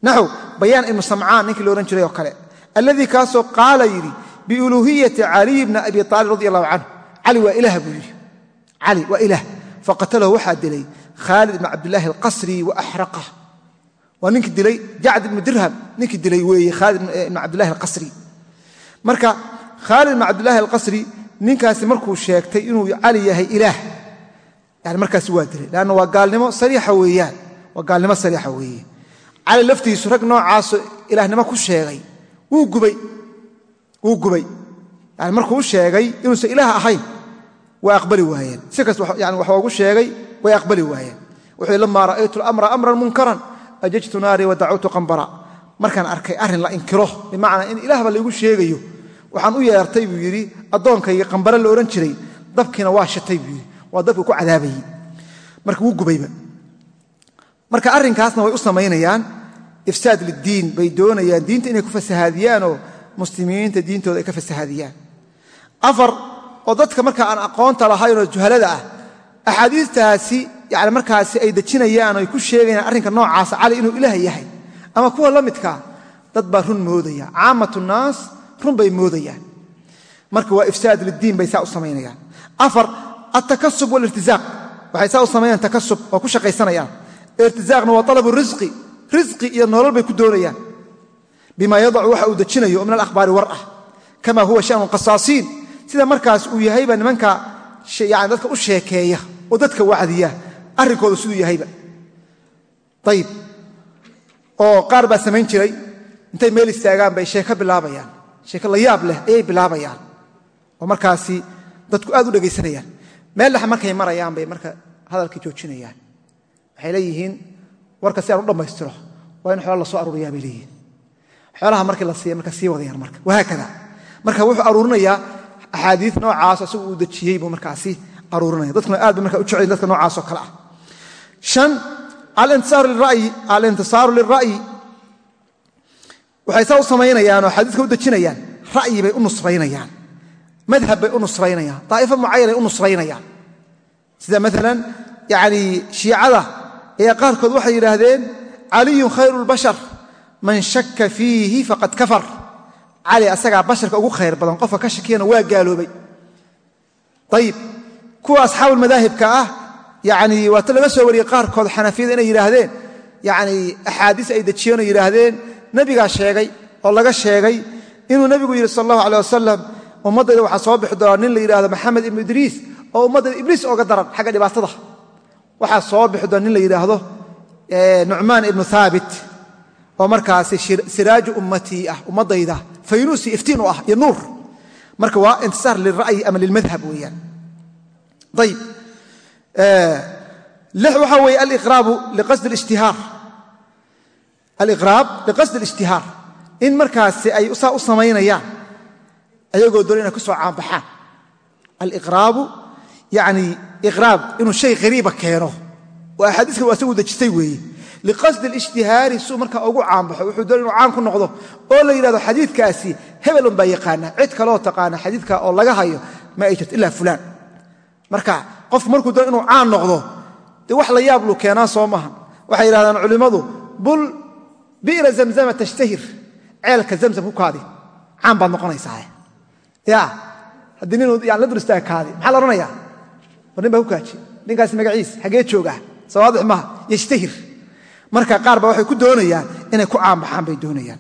Naxw bayaan ibnu samcaan ninkii lo odhan jiray oo kale. Alladii kaasoo qaala yidhi biuluuhiyati caliy bni abi aalib radi allahu canhu cali waa ilaah buu yidhi. Cali waa khaalid ibn cabdilaahi alqasri wa axraqah waa ninkii dilay jacd ibnu dirham ninkii dilay weeye khaalid ibn cabdilahi alqasri. Marka khaalid ibn cabdilaahi alqasri ninkaasi markuu sheegtay inuu cali yahay ilaah. Yani markaasi waa dilay leanna waa gaalnimo sariixa weeyaan. Waa gaalnimo sariixa weeye. Cali laftiisu rag noocaaso ilaahnimo ku sheegay. Wuu gubay. Wuu gubay. Yani markuu u sheegay inuusan ilaah ahayn way aqbali waayeen. Si kasta yani wax ugu sheegay way aqbali waayeen. Wuxuu lamaa ra'aytu lamra amran munkaran ajajtu naarii wa dacawtu qambara. Markaan arkay arrin la inkiro bimacnaa in ilaahba laygu sheegayo. Waxaan u yeertay buu yidhi addoonkayga qambare la odhan jiray dabkiina waa shatay buu yidhi. Waa dabkii ku cadaabayey marka wuu gubayba. Marka arrinkaasna way u samaynayaan. Ifsaad liddiin bay doonayaan. Diinta inay ku fasahaadiyaanoo muslimiinta diintooda ay ka fasahaadiyaan. Afar oo dadka marka aan aqoonta lahaynoo juhalada ah axaadiistaasi yani markaasi ay dejinayaan ay ku sheegayaan arrinka noocaasa cali inuu ilaah yahay ama kuwa la midkaa dad baa run moodaya. Caamatu naas run bay moodayaan. Marka waa ifsaad liddiin bay saa u samaynayaan. Afar altakasub walirtizaaq waxay saa u samaynayaan takasub oo ku shaqaysanayaan. Irtizaaqna waa alabu risqi risqi iyo nolol bay ku doonayaan. Bima yadacu waxa uu dejinayo min alakhbaari war ah. Kama huwa shanu qasaasiin. Sida markaas uu yahayba nimanka yani dadka u sheekeeya oo dadka wacdiya arrinkooda siduu yahayba. Ayib oo qaar baa samayn jiray. Intay meel istaagaan bay sheeko bilaabayaan. Sheeko la yaab leh ayay bilaabayaan. Oo markaasi dadku aad u dhegaysanayaan meel dhex markay marayaan bay marka hadalkii joojinayaan. Waxay leeyihiin warka si aan u dhammaystiro waa in xoola la aruuriyaa bay leeyihiin. Xoolaha markii la siiya marka sii wadayaan marka. Wahaakada. Marka wuxuu aruurinayaa axaadii noocaas isagu uu dejiyey buu markaasi aruurinaya. Dadkuna aad bay marka u jecel dadka noocaasoo kale ah. Alintisaaru lilra'yi waxay saa u samaynayaanoo xadiiska u dejinayaan. Ra'yi bay u nusraynayaan. Madhab bay u nusraynayaan. Daa'ifo mucayanay u nusraynayaan. Sida maalan yani shiicada ayaa qaarkood waxay yidhaahdeen caliyun khayru lbashar man shakka fiihi faqad kafar. Cali asagaa basharka ugu khayr badan qofka ka shakiyana waa gaaloobay. Ayib kuwa asxaabulmadaahibka ah yani waata laga soo wariyey qaarkood xanafiyada inay yidhaahdeen yani axaadiis ay dejiyeen oo yidhaahdeen nebigaa sheegay oo laga sheegay inuu nebigu yidhi sal allahu aleh wasalam ummaddayda waxaa soo bixi doonaa nin la yidhahdo maxamed ibnu idriis oo ummaddayda ibliis ooga daran xagga dhibaatada. Waxaa soo bixi doona nin la yidhaahdo nucmaan ibnu haabit oo markaasi siraaju ummatii ah ummaddayda faynuusi iftiin u ah iyo nuur. Marka waa intisaar lilra'yi ama lilmadhab weeyaan ayb eh, waxaa weeye aliqraabu liqasdi اlijtihaar in markaasi ay saa u samaynayaan ayagoo doona inay ku soo caanbaxaan. Aliqraabu yani iqraab inuu shay qariiba keeno. Oo axaadiiskan waa asagu dejisay weeye. Liqasdi اlijtihaari suu markaa ugu caanbaxo wuxuu doona inuu caan ku noqdo oo la yidhahdo xadiidkaasi hebelun baa yaqaana cid kaloo taqaana xadiidka oo laga hayo ma ay jirto ilaa fulaan marka qofku markuu doona inuu caan noqdo dee wax la yaab luu keenaa soo maaha waxay yidhahdaan culimmadu bul bi'ra zamzama tashtahir. Ceelka zamzam ku kaadi. Caan baad noqonaysaa ya haddii ninuu yan la dur istaaga kaadi maxaa la odhanayaa? War baa ku kaaji. Ninkaasi magaciis xaggee joogaa soo waadix maaha yashtahir. Marka qaar ba waxay ku doonayaan inay ku caanbaxaan bay doonayaan.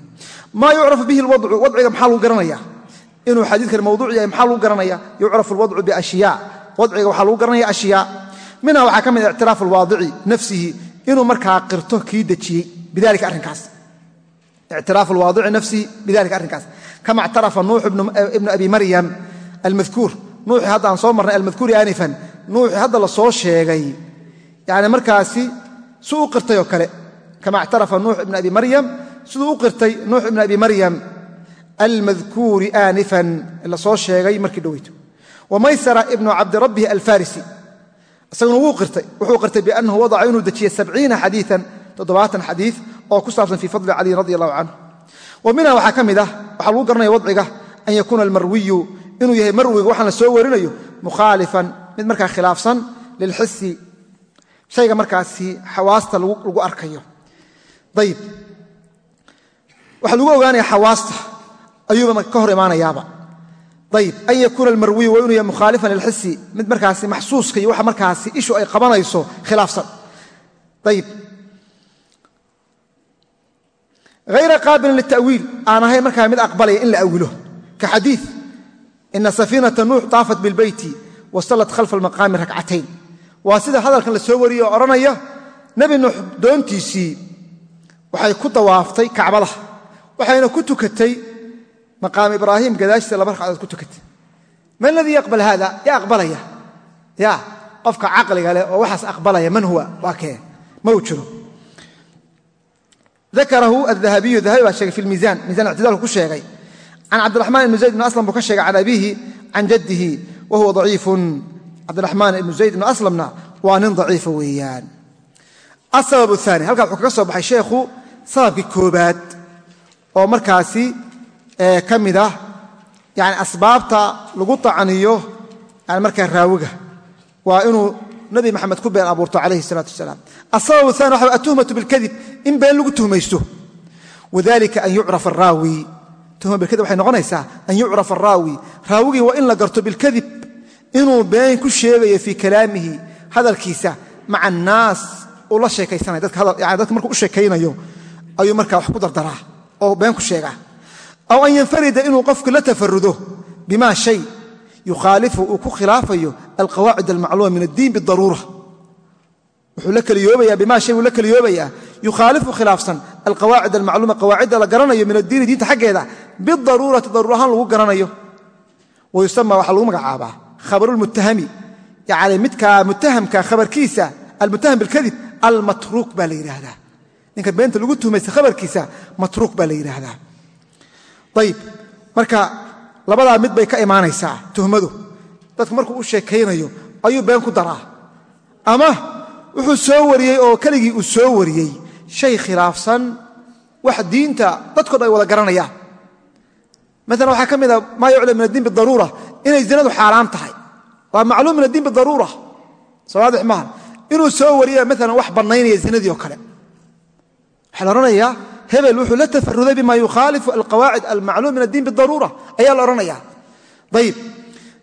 Maa yucrafu bihi lwadcu wadciga maxaa lagu garanaya inuu xadiidkan mawduuc yahay maxaa lagu garanaya yucrafu alwadcu biashyaa wadciga waxaa lagu garanaya ashyaa minha waxaa ka mid a ictiraafu alwaadici nafsihi inuu markaa qirto kii dejiyey bidalika arrinkaas. Ictiraafu alwaadici nafsihi bidalika arrinkaas. Kama ictarafa nuux ibnu abi maryam almadkuur nuuxii hadda soo marnay almadkuuri aanifan nuuxii hadda la soo sheegay. Yani markaasi suu u qirtay oo kale. Kama ictarafa nuux ibn abi maryam siduu u qirtay nuux ibn abi maryam almadkuuri aanifan la soo sheegay markii dhoweyto wamaysara ibnu cabdirabbihi alfarisi. Isaguna wuu qirtay. Wuxuu qirtay biannahu wadaca inuu dejiyey sabciina xadiian toddobaatan xadiid oo ku saabsan fii fadli caliyin radi allahu canhu. Wa minha waxaa ka mid ah waxaa lagu garanaya wadciga an yakuuna almarwiyu inuu yahay marwiga waxaan la soo warinayo mukhaalifan mid markaa khilaafsan lilxisi shayga markaasi xawaasta lagu arkayo. Ayib waxaa lagu ogaanaya ayib an yakuuna almarwiyu waa inuu yahay mukhaalifan lilxisi mid markaasi maxsuuska iyo waxa markaasi ishu ay qabanayso khilaafsan ayib hayra qaabilin litawiil aan ahayn markaa mid aqbalaya in la awilo ka xadii ina safiinata nuux taafat bilbeyti wasallat khalfa almaqaami rakcatayn waa sida hadalkan la soo wariyey oo odhanaya nebi nuux doontiisii waxay ku dawaaftay kacbada waxayna ku tukatay maqaam ibraahim gadaashiisa laba ragcadood ku tukatay man ladii yaqbal haada yaa aqbalaya ya qofka caqliga leh oo waxaas aqbalaya man huwa waa kee ma uu jiro dakarahu adahabiyu dahabi baa sheegay fi lmiisaan miisan ictidaalku ku sheegay can cabdiraxmaan ibni zayd ibn aslam buu ka sheegay can abiihi can jaddihi wa huwa daciifun cabdiraxmaan ibnu zayd ibnu aslamna waa nin daciifa weeyaan asabab aani halkaa wuxuu kaga soo baxay sheekhu sababkii koobaad oo markaasi ka mid ah yani asbaabta lagu tacniyo yani markaa raawiga waa inuu nabi maxamed ku been abuurto calayhi salaatu wasalaam. Asabab aani waxa atuhmatu bilkadib in been lagu tuhmaysto. Wadalika an yucrafa araawi tuhma bilkadib waxay noqonaysaa an yucrafa araawi raawigii waa in la garto bilkadib inuu been ku sheegayo fii kalaamihi hadalkiisa maca annaas uu la sheekaysanaya dadka markuu u sheekaynayo ayuu markaa wax ku dardaraa oo been ku sheegaa aw an yanfarida inuu qofku la tafarudo bima shay yukhaalifu uu ku khilaafayo alqawaacid almacluuma min addiin bidaruura wuxuu la keliyoobaya bima shay buu la keliyoobayaa yukhaalifu khilaafsan alqawaacid almacluuma qawaacidda la garanayo min addiini diinta xaggeeda bidaruurati daruur ahaan lagu garanayo wa yusama waxaa lagu magacaabaa khabarulmuttahami yani midkaa muttahamka khabarkiisa almuttaham bilkadib almatruuk baa la yidhaahdaa ninka beenta lagu tuhmaysa ayib marka labadaa mid bay ka imaanaysaa tuhmadu. Dadku markuu u sheekaynayo ayuu been ku daraa. Ama wuxuu soo wariyey oo keligii uu soo wariyey shay khilaafsan wax diinta dadko dhan ay wada garanayaan. Maalan waxaa ka mid a maa yuclam min addiin bidaruura inay zinadu xaaraam tahay. Waa macluum min addiin bidaruura soo waadix maaha inuu soo wariya maalan wax bannaynaya zinadii oo kale. Waxaa la odhanayaa hebel wuxuu la tafaruday bima yukhaalifu alqawaacid almacluum min addiin bidaruura ayaa la odhanaya ayib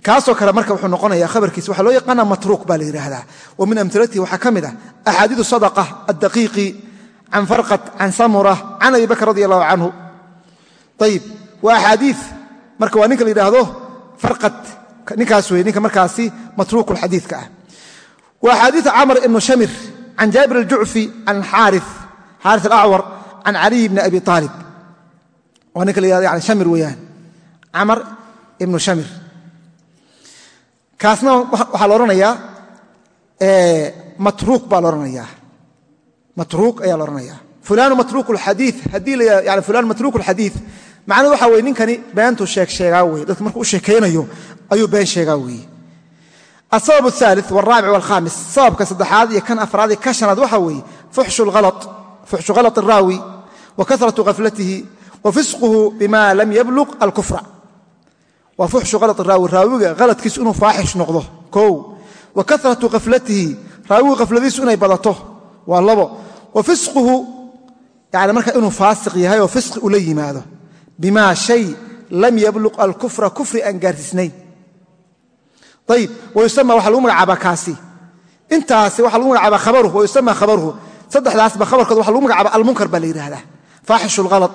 kaasoo kale marka wuxuu noqonaya khabarkiisa waxaa loo yaqaana matruuk baa la yidhaahdaa. Wa min amilatihi waxaa ka mid ah axaadiiu sadaqa addaqiiqi can farqat can samura can abi bakr radi allahu canhu. Ayib waa axaadii marka waa ninka la yidhaahdo farqat ninkaas wey ninka markaasi matruuku xadiidka ah. Wa axaadiiu camr ibnu shamir can jaabir aljucfi can xaari xaari alacwar can caliy bni abi aalib waa ninka la hahdo shamir weyaan camar ibnu shamir kaasna waxaa la odhanayaa matruuq baa laodhanayaa matruuq ayaa la odhanayaa fulan matruuq alxadii haddii la yhahdo yani fulan matruuq alxadiid macnuhu waxaa weye ninkani beentu sheeg sheegaa weye dadka markuu u sheekaynayo ayuu been sheegaa weeye asabab aali waraabic walkhaamis sababka saddexaad iyo kan afraad iyo ka shanaad waxaa weeye fuxshu ala raawi wa kasraةu khaflatihi wa fisquhu bima lam yabluq alkufra. Waa fuxshu halaط raawi raawiga haladkiisu inuu faaxish noqdo. Kow wa kasratu khaflatihi raawigu khafladiisu inay badato. Waa labo wa fisquhu yani marka inuu faasiq yahay oo fisqi ula yimaado. Bima shay lam yabluq alkufra kufri aan gaarsiisnayn. Ayib wayusama waxaa lagu magacaabaa kaasi. Intaasi waxaa lagu magacaabaa khabaruhu wayusama khabaruhu. Saddexdaasba waxa faaxishu lhala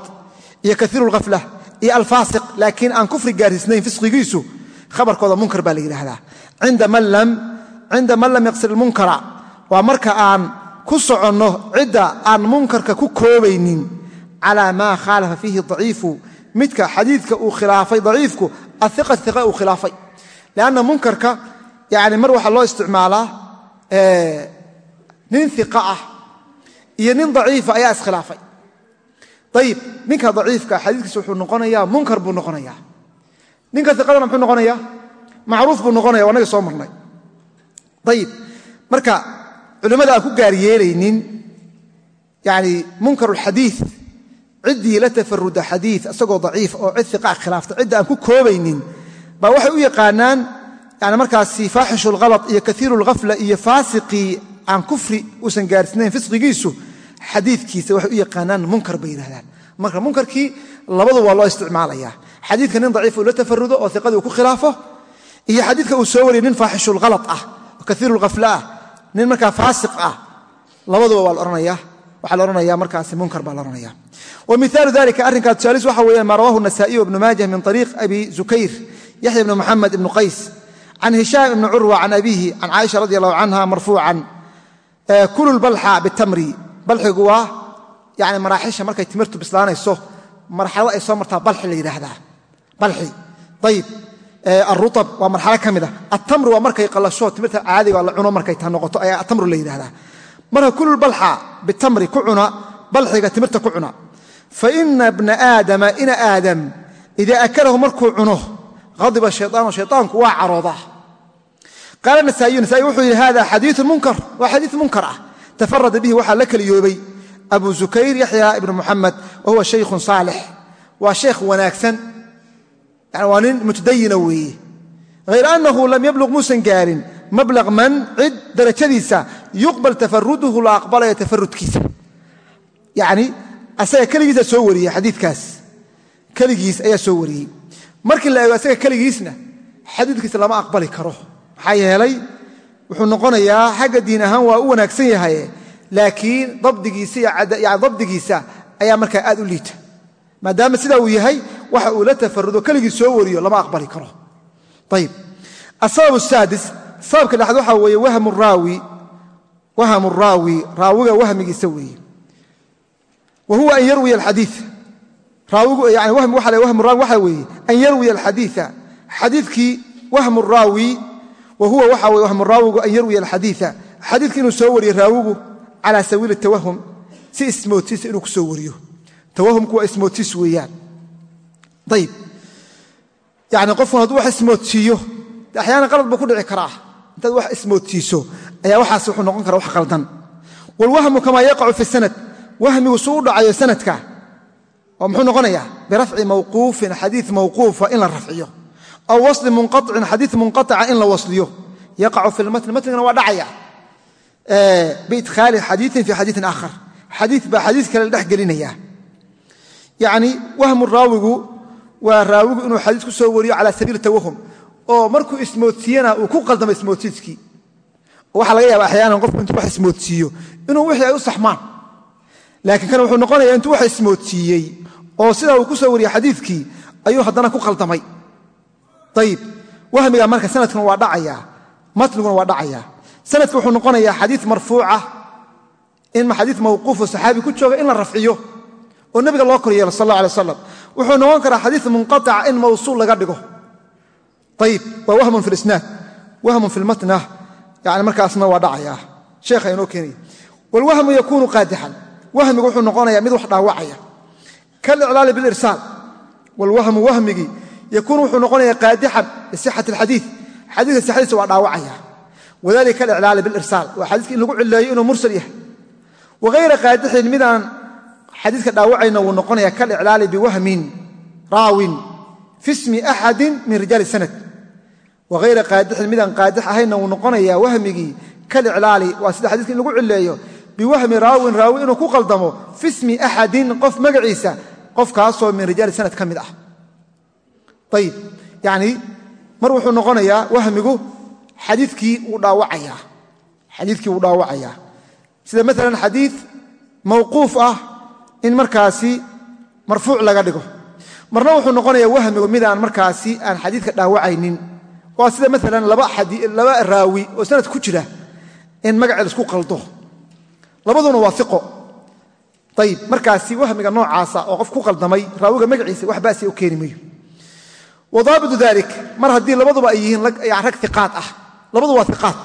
iyo kaiiru lghafla iyo alfaasiq laakiin aan kufri gaarsiisnayn fisqigiisu khabarkooda munkar baa la yidhaahdaa cinda man lam yaqsir ilmunkara waa marka aan ku soconno cidda aan munkarka ku koobaynin calaa maa khaalafa fiihi daciifu midka xadiidka uu khilaafay daciifku aiqa iqa uu khilaafay lanna munkarka yani mar waxaa loo isticmaalaa nin iqa ah iyo nin daciifa ayaa iskhilaafay ayib ninka daciifka xadiikiisa wuxuu noqonayaa munkar buu noqonaya ninka iqadana muxuu noqonaya macruuf buu noqonaya waa naga soo marnay. Ayib marka culimmada aan ku gaar yeelaynin yani munkar lxadii ciddii la tafaruda xadii isagoo daciif oo cid iqa khilaafta cidda aan ku koobaynin baa waxay u yaqaanaan yani markaasi faaxishu lhala iyo kaiiru lghafla iyo faasiqii aan xadiikiisa waxay u yaqaanaan munkar bay yidhahdaan marka munkarkii labadu waa loo isticmaalaya. Xadiika nin daciif uu tafarudo oo iqadii uu ku khilaafo iyo xadiika uu soo wariyay nin faaxishulhala ah oo kaiirulghafla ah nin markaa faasiq ah labaduba waa laohanaya waxaa la ohanaya markaasi munkar baa la ohanaya wa miaalu dalika arrinkaa tusaalis waxa weeyaan maa rawahu nasaa'iyu ibnu maajah min ariiq abi zukayr yaxya ibnu muxamed ibnu qays can hishaam ibni curwa can abiihi can caaisha radi allahu canha marfuucan kulu lbalxa bitamri balxigu waa yani maraaxisha markay timirtu bislaanayso marxalada ay soo martaa balxi la yidhaahdaa. Balxi. Ayib aruab waa marxalo ka mid a atamru waa markay qalasho timirta caadiga la cuno markay ta noqoto ayaa atamru la yidhahdaa marka kulu balxa bitamri ku cuna balxiga timirta ku cuna. Fa ina bna aadama ina aadam idaa akalahu markuu cuno hadiba shayaanu shayaanku waa caroodaa. Qaala nasaa'iyu nasaa'i wuxuu yidhi hada xadiiu munkar. Waa xadiid munkar ah tafarada bihi waxaa la keliyoobay abu zukayr yaxya ibnu muxamed wa huwa shaykhun saalix. Waa sheekh wanaagsan. Waa nin mutadayina weeye. Hayra annahu lam yabluq muusan gaarin mablaq man cid darajadiisa yuqbal tafaruduhu la aqbalaya tafarudkiisa yani asaga keligiisa soo wariyey xadiikaas keligiis ayaa soo wariyey. Markii la eego asaga keligiisna xadiidkiisa lama aqbali karo. Maxaa wuxuu noqonayaa xagga diin ahaan waa u wanaagsan yahay laakiin dabdigiisa ayaa markaa aad u liita. Maadaama sidaa uu yahay waxa uu la tafarudo keligii soo wariyo lama aqbali karo. Ayib asabab saadis sababka dhexaad waxaa weeye wahmu raawi raawiga wahmigiisa weeye. Wa huwa an yarwiya alxadii wahmu raawi waxaa weeye an yarwiya alxadiia xadiikii wahmu raawi wa huwa waxa weye wahmu raawigu an yarwiya alxadiia xadiidka inuu soo wariyo raawigu calaa sabiili tawahum si ismootiisa inuu ku soo wariyo. Tawahumku waa ismootiis weeyaan. Ayib yani qofku hadduu wax ismoodsiiyo axyaana qalad buu ku dhici karaa. Intaad wax ismoodsiiso ayaa waxaas wuxuu noqon kara wax qaldan waalwahmu kamaa yaqacu fi sanad wahmigu suu u dhacayo sanadka oo muxuu noqonayaa aw wasli munqaicin xadii munqaica in la wasliyo yaqacu fi lmatni matnigana waa dhacaya biidkhaali xadiiin fi xadiiin aakhar xadii baa xadii kale la dhex gelinaya yani wahmu raawigu waa raawigu inuu xadiis ku soo wariyo cala sabiili tawahum oo markuu ismoodsiiyana uu ku qaldamo ismoodsiiskii waxaa laga yaaba axyaanan qofku intuu wax ismoodsiiyo inuu wixii ay u saxmaan laakiin kan wuxuu noqonaya intuu wax ayib wahmiga marka sanadkuna waa dhacaya. Matniguna waa dhacaya. Sanadka wuxuu noqonayaa xadii marfuuca. In xadii mawquufo saxaabi ku jooga in la rafciyo. Oo nebiga loo kor yeelo sal alla alay wasalam wuxuu noqon karaa xadii munqaica in mawsuul laga dhigo. Ayib waa wahmun fi lisnaad wahmun fi lmatna yani markaasna waa dhacaya. Sheekha inoo keenaya wlwahmu yakuunu qaadixan wahmigu wuxuu noqonaya mid wax dhaawacaya. Kaliclaali yakuunu wuxuu noqonaya qaadixan lisixat alxadii xadiika sixadiisa waa dhaawacaya wadalika kaliclaali bilirsaal waa xadiiska in lagu cileeyo inuu mursal yahay wahayra qaadixin midaan xadiiska dhaawacayna wuu noqonaya kaliclaali biwahmin raawin fi smi axadin min rijaali sanad wahayra qaadixin midaan qaadix ahayna wuu noqonayaa wahmigii kaliclaali waa sida xadiiska in lagu cileeyo biwahmi raawin raawi inuu ku qaldamo fi smi axadin qof magaciisa qofkaasoo min rijaali sanad ka mid ah ayib yani mar wuxuu noqonayaa wahmigu xadiikii wuu dhaawacayaa sida maalan xadiid mawquuf ah in markaasi marfuuc laga dhigo. Marna wuxuu noqonayaa wahmigu mid aan markaasi aan xadiidka dhaawacaynin. Waa sida maalan laba raawi oo sanad ku jira in magaceed isku qaldo. Labaduna waa iqo ayib markaasi wahmiga noocaasa oo qof ku qaldamay raawiga magaciisa wax baasi u keeni mayo wadaabitu dalik mar haddii labaduba ay yihiin rag iqaad ah labadu waa iqaad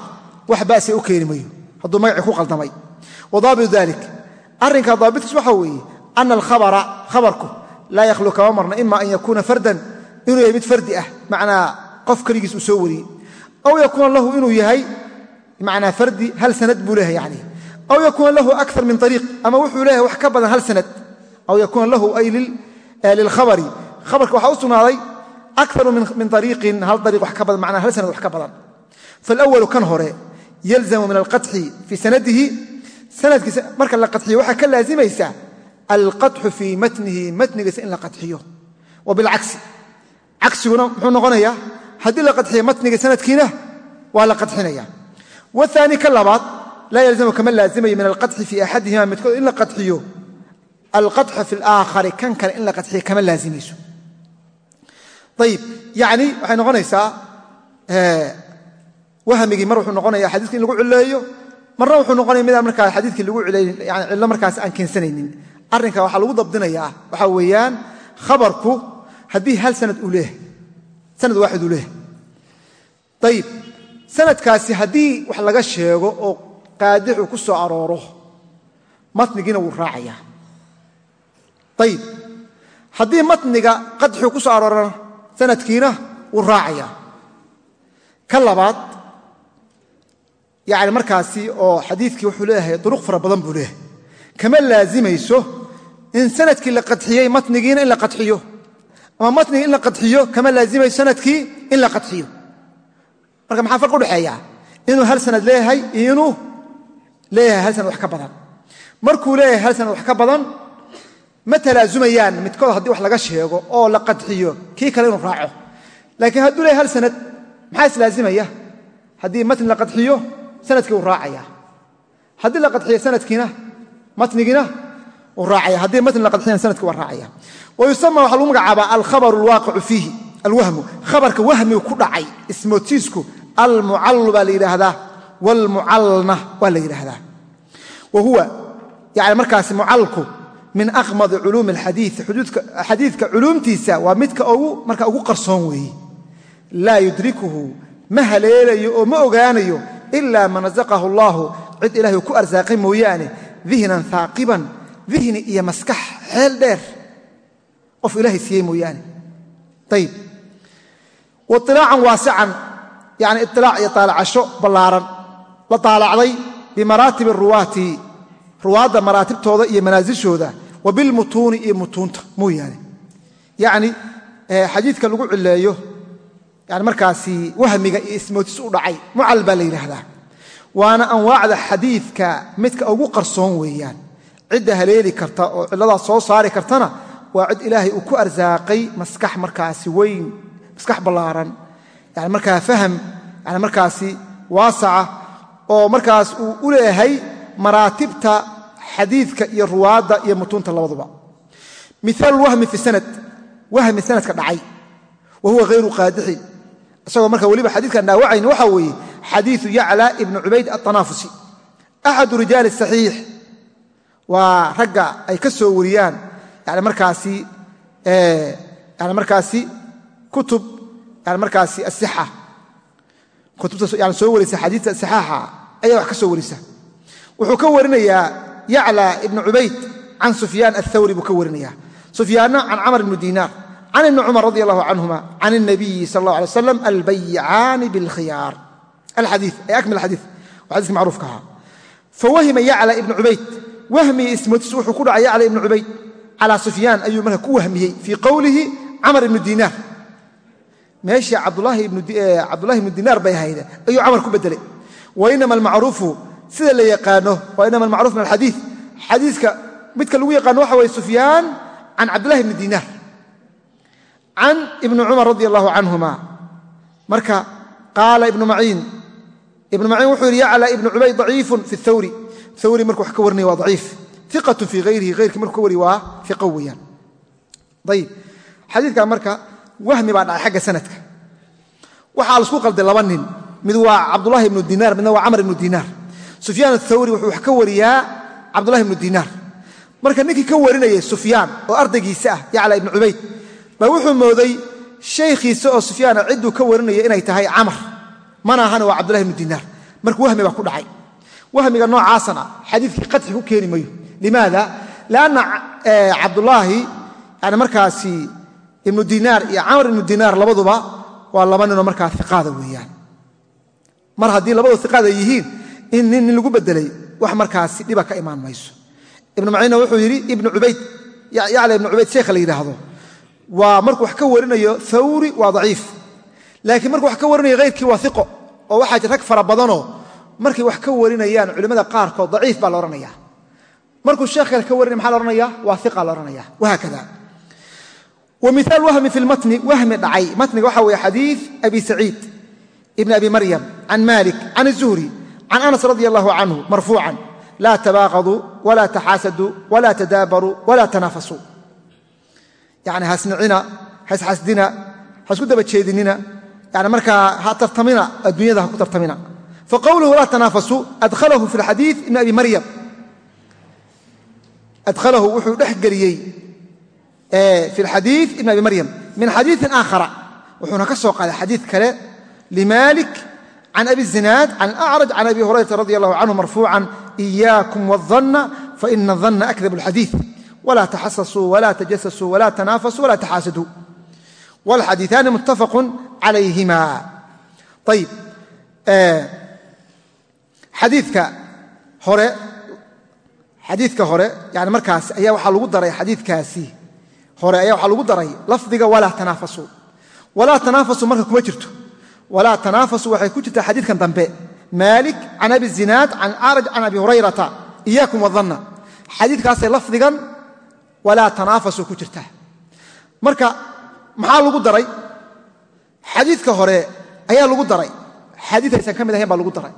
wax baasi u keeni mayo hadduu magacii ku qaldamay. Wadaabitu dalik arrinka daabitkiis waxa weeye ana alkhabara khabarku laa yakhlu kama marna ima an yakuuna fardan inuu yahay mid fardi ah macnaa qof keligiis uu soo wariyey aw yakuuna lahu inuu yahay manaa fardi hal sanad buu leeyahay yani aw yakuuna lahu akar min ariiq ama wuxuu leeyahay wax ka badan hal sanad. Aw waxaa akaru min ariiqin hal ariiq wax ka badan manaa hal sanad wax ka badan faalawalu kan hore yalzamu min alqaطxi fii sanadihi sanadkiisa marka la qaxiyo waxaa ka laazimaysa alqaطxu fii matnihi matnigiisa in la qaxiyo wa bilcagsi cagsiguna muxuu noqonayaa haddii la qaxiyo matniga sanadkiina waa la qaxinaya waani ka labaad laa yalzamu kama laazimayo min alqaطxi fii axadihima midkood in la qaxiyo alqaطxu fi اlaakhari kan kale in la qaxiyo kama laazimayso ayib yani waxay noqonaysaa wahmigii mar wuxuu noqonaya xadiiski in lagu cileeyo marna wuxuu noqonaya midaan markaa xadiikii lagu yani cillo markaas aan keensanaynin. Arrinka waxaa lagu dabdinayaa waxaa weeyaan khabarku haddii hal sanad uu leeyahay sanad waaxid uu leeyahay. Ayib sanadkaasi haddii wax laga sheego oo qaadixu ku soo arooro matnigiina wuu raacayaa. Ayib haddii matniga qadxu ku soo aroorana sanadkiina wuu raacayaa ka labaad yani markaasi oo xadiikii wuxuu leeyahay duruq fara badan buu leeyahay. Kama laazimayso in sannadkii la qadxiyey matnigiina in la qadxiyo. Ama matnigii in la qadxiyo kama laazimayso sannadkii in la qadxiyo. Marka maxaa farq udhexeeya inuu hal sanad leeyahay iyo inuu leeyahay hal sanad wax ka badan. Markuu leeyahay hal sanad wax ka badan ma talaazumayaan midkood haddii wax laga sheego oo la qadxiyo kii kale inuu raaco. Laakiin hadduu leeyahay hal sanad maxaa islaazimaya haddii matni la qadxiyo sannadkii uu raacaya. Haddii la qadxiyo sanadkiina matnigiina uu raacaya. Haddii matni la qadxiyana sannadkii waa raacaya. Wa waxaa lagu magacaabaa alkhabaru alwaaqicu fiihi alwahmu. Khabarka wahmigu ku dhacay ismootiisku almucallu baa la yidhaahdaa waalmucallna waa la yidhaahdaa. Wa huwa yani markaasi mucallku min aqmadi culuumi alxadii xadiidka culuumtiisa waa midka marka ugu qarsoon weeye laa yudrikuhu ma haleelayo oo ma ogaanayo ila man rasaqahu allaahu cid ilahay ku arsaaqay mooyaane dihnan haaqiban dihni iyo maskax xeel dheer. Qof ilaahay siiyey mooyaane. Ayib wailaacan waasican yani iilaac iyo taalacasho ballaaran. La taalacday bimaraatib ruwaati ruwaadda maraatibtooda iyo manaasishooda wa bilmutuuni iyo mutuunta mooyaane yacni xadiidka lagu cileeyo yani markaasi wahmiga iyo ismootis u dhacay mucal baa la yidhaahdaa. Waana anwaacda xadiidka midka ugu qarsoon weeyaan. Cidda haleeli karta oo cilladaas soo saari kartana waa cid ilaahay uu ku arsaaqay maskax markaasi weyn maskax ballaaran. Yani markaa faham yani markaasi waasaca oo markaas uu u leeyahay maraatibta xadiidka iyo ruwaadda iyo mutuunta labaduba. Miaal wahmi fi sanad wahmi sanadka dhacay wa huwa hayru qaadixi isagoo marka weliba xadiidkan dhaawacayn waxa weeye xadiiu yacla ibni cubayd atanaafusi axadu rijaali saxiix waa ragga ay ka soo wariyaan nmarkaasi kutub markaasi asixa kutubta soo warisa xadiita saxaaxa ayaa wax ka soo warisa. Wuxuu ka warinayaa yacla ibnu cubayd can sufyaan aلthawri buu ka warinaya sufyaanna can camr ibnu dinaar can ibni cumar radi allahu canhuma can الnabiyi sal اllah alay slam albayicaani bاlkhiyaar alxadii ee akmil xadii waa xadiiska macruufka ahaa fawahima yacla ibnu cubayd wahmi ismotis wuxuu ku dhacay yacla ibnu cubayd calaa sufyaan ayuu marka ku wahmiyey fii qowlihi camar ibnu dinaar meeshii cabdulahi ibnu dinaar bay ahayd ayuu camar ku bedelay wainama almacruufu sida la yaqaano wainama almacruuf min alxadii xadiiska midka lagu yaqaano waxa waye sufyaan can cabdillahi ibni dinaar can ibni cumar radi allahu canhuma marka qaala ibnu maciin ibnu maciin wuxuu yidhi yacla ibnu cubayd daciifun fi اthawri awri markuu wax ka warinaya waa daciif. Iqatun fii hayrihi hayrkii markuu ka wariy waa iqo weeyaan. Ayib xadiidkan marka wahmi baa dhacay xagga sanadka. Waxaa la isku qalday laba nin. Mid waa cabdulahi ibnu dinaar midna waa camr ibnu dinaar sufyaan athawri wuxuu wax ka wariyaa cabdulahi ibnu dinaar marka ninkii ka warinayay sufyaan oo ardaygiisa ah yacla ibnu cubayd baa wuxuu mooday shaykhiisa oo sufyaana cidduu ka warinaya inay tahay camar. Mana ahana waa cabdulahi ibnu dinaar marka wahmi baa ku dhacay. Wahmiga noocaasana xadiidkii qadxi ku keeni mayo. Limaada? Lanna cabdulaahi yani markaasi ibnu dinaar iyo camr ibnu dinaar labaduba waa laba ninoo markaa iqaada weeyaan. Mar haddii labadu iqaada yihiin in nin nin lagu bedelay wax markaasi dhiba ka imaan mayso. Ibnu maciinna wuxuu yidhi ibnu ubayd yacla ibnu cubayd sheekha la yidhaahdo waa markuu wax ka warinayo thawri waa daciif laakiin markuu wax ka warinayo hayrkii waa iqo oo waxaa rag fara badanoo markay wax ka warinayaan culimmada qaarkood daciif baa la odhanaya markuu sheekh kale ka warinaya maxaa la ohanaya waa iqa la odhanaya wahaakada wa miaal wahmi fi lmatni wahmi dhacay. Matniga waxa weeye xadiid abi saciid ibn abi maryam can malik can الzuhri can anas radi allahu canhu marfuucan laa tabaaqaduu wala taxaasaduu wala tadaabaruu wala tanaafasuu yani hasnicina hasxasdina hasku daba jeedinina yani markaa ha tartamina adduunyada ha ku tartamina faqowluhu laa tanaafasuu adhalahu fi xadiid ibn abi maryam adhalahu wuxuu dhex geliyey fi xadiid ibn abi maryam min xadiiin aakhara wuxuuna ka soo qaaday kale limaalik can abi zinaad can acraj can abi hurayrata radi allahu canhu marfuucan iyaakum wadanna faina danna akdab alxadiid wlaa taxasasuu wla tajasasuu wla tanaafasuu wla taxaasaduu wاlxadiiثaani muttafaqu calayhima ayib xadiika hore xadiidka hore yani markaas ayaa waxaa lagu daray xadiikaasi hore ayaa waxaa lagu daray lafdiga walaa tanaafasuu walaa tanaafasuu marka kuma jirto walaa tanaafasu waxay ku jirtaa xadiidkan dambe maalik can abi zinaad can acraj can abi hurayrata iyaakum wadanna xadiidkaasay lafdigan walaa tanaafasu ku jirtaa marka maxaa lagu daray xadiidka hore ayaa lagu daray xadiid aysan ka mid ahayn baa lagu daray